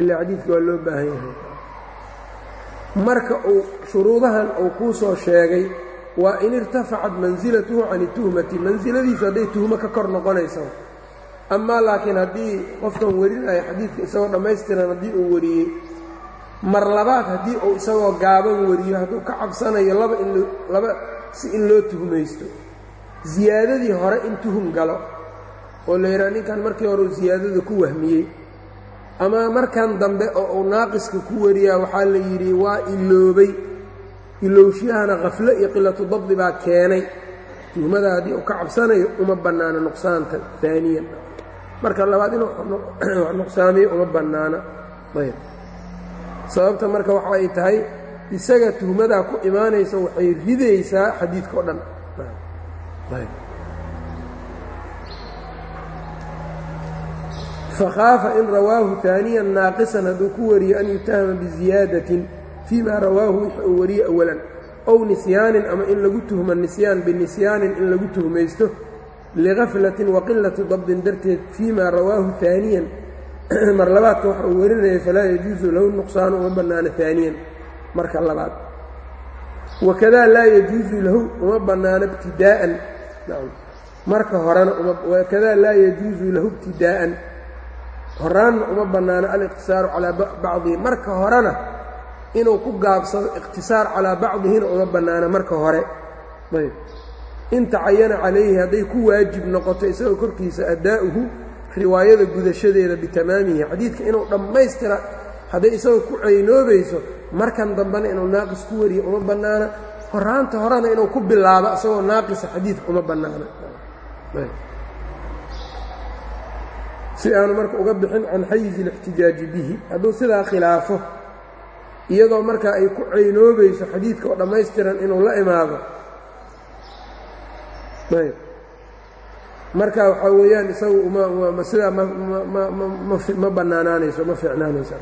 Ilaa xadiidka waa loo baahan yahay. Marka uu shuruudahan uu kuu soo sheegay waa in irtafacat mansilatuhu can ituhmati mansiladiisu hadday tuhmo ka kor noqonaysa amaa laakiin haddii qofkan warinaya xadiidka isagoo dhammaystiran haddii uu wariyey mar labaad haddii uu isagoo gaaban wariyo hadduu ka cabsanayo laba in laba si in loo tuhmaysto. Ziyaadadii hore in tuhum galo oo la yidhaha ninkan markii hore uu ziyaadada ku wahmiyey ama markan dambe oo uu naaqiska ku wariyaa waxaa la yidhi waa iloobay. Ilowshiyahana khaflo iyo qilatu dabdi baa keenay. Tuhmada haddii uu ka cabsanayo uma bannaano nuqsaanta taaniyan marka labaad inuu nuqsaamiyo uma bannaana. Ayb sababta marka waxa ay tahay isaga tuhmadaa ku imaanaysa waxay ridaysaa xadiidka o dhan. Fakhaafa in rawaahu taaniyan naaqisan hadduu ku wariyo an yutahama biziyaadatin fii ma rawaahu wixi uu wariye awalan. Ow nisyaanin ama in lagu tuhmo nisyaan binisyaanin in lagu tuhmaysto ligaflatin waqilati dabdin darteed fii ma rawaahu taaniyan mar labaadka waxa uu warinaya falaa yajuusu lahu nuqsaanu uma bannaano taaniyan marka labaad. Wakadaa laa yajuusu lahu uma bannaano ibtidaa'an. Marka horena wakadaa laa yajuusu lahu ibtidaa'an. Horaanna uma bannaano aliqtisaaru calaa bacdihi marka horena inuu ku gaabsado iqtisaar calaa bacdihina uma bannaano marka hore. Ayb in tacayana calayhi hadday ku waajib noqoto isagoo korkiisa addaa'uhu riwaayada gudashadeeda bitamaamihi xadiidka inuu dhammaystira hadday isagoo ku caynoobayso markan dambena inuu naaqis ku wariyo uma bannaana. Horaanta horena inuu ku bilaabo isagoo naaqisa xadiidka uma bannaana. Si aanu marka uga bixin can xayizi اlاxtijaaji bihi hadduu sidaa khilaafo iyadoo markaa ay ku caynoobayso xadiidka oo dhammaystiran inuu la imaado. Ayb marka waxaa weeyaan isagu ma sidaa ma bannaanaanayso ma fiicnaanayso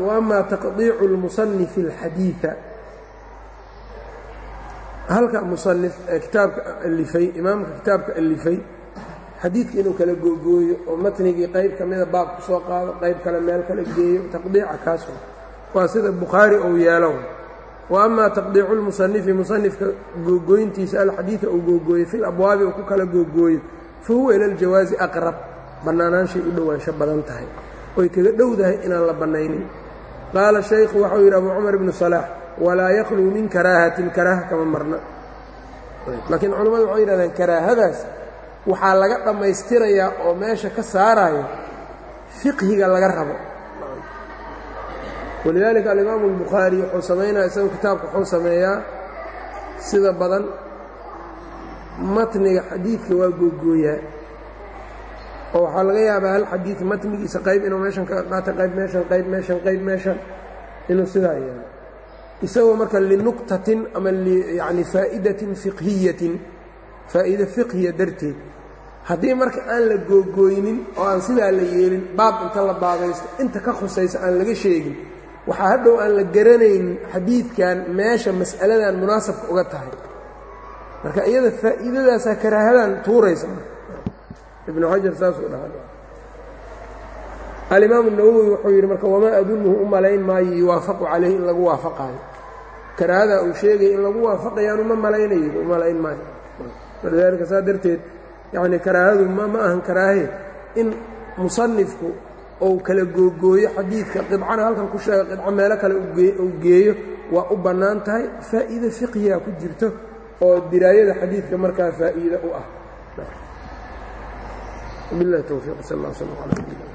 وأma تaqطيicu الmuصنifi الxadiiثa halka muصنif ee kitaabka alifay imaamka kitaabka alifay xadiidka inuu kala googooyo oo matnigii qayb ka mida baab ku soo qaado qayb kale meel kale geeyo taqdiica kaas waa. Sida bukhaari ou yeelo. Wa ama taqdiicu اlmusanifi musanifka googooyintiisa alxadiida uu googooyey fi labwaabi uu ku kala googooyo fa huwa ila اljawaazi aqrab. Bannaanaanshay u dhowaansho badan tahay. Oy kaga dhowdahay inaan la bannaynin. Qaala shaykhu waxau yidhi abu cumar ibnu salaax walaa yakluu min karaahatin karaaha kama marna. Laakiin culimmadu waxay yidhahdeen karaahadaas waxaa laga dhammaystirayaa oo meesha ka saaraya fiqhiga laga rabo. Walidaalika alimaamu albukhaari wuxuu samaynaya isagu kitaabka wuxuu sameeyaa sida badan. Matniga xadiidka waa googooyaa oo waxaa laga yaabaa hal xadiid matnigiisa qayb inuu meeshan ka qaato qayb meeshan qayb meeshan qayb meeshan inuu sidaa yeelo. Isagoo marka linuktatin ama yani faa'idatin fiqhiyatin faa'iide fiqhiya darteed. Haddii marka aan la googooynin oo aan sidaa la yeelin baab inta la baabaysto inta ka khusaysa aan laga sheegin waxaa hadhow aan la garanaynin xadiidkan meesha mas'aladan munaasabka uga tahay. Marka iyada faa'iidadaasaa karaahadan tuuraysa ibnu xajar saasuu dhaha alimaamu nawowi wuxuu yidhi marka wamaa adunuhu u malayn maayo yuwaafaqu calayhi in lagu waafaqaayo. Karaahadaa uu sheegaya in lagu waafaqayaanu ma malaynayo u malayn maayo walidaalika saa darteed yacni karaahadu ma ahan karaahe in musanifku ou kala googooyo xadiidka qidcana halkan ku sheega qidco meelo kale uu geeyo waa u bannaan tahay faa'iide fiqhiga ku jirto oo diraayada xadiidka markaa faa'iide u ah. Bilahi towfiiq sal اllah slm ala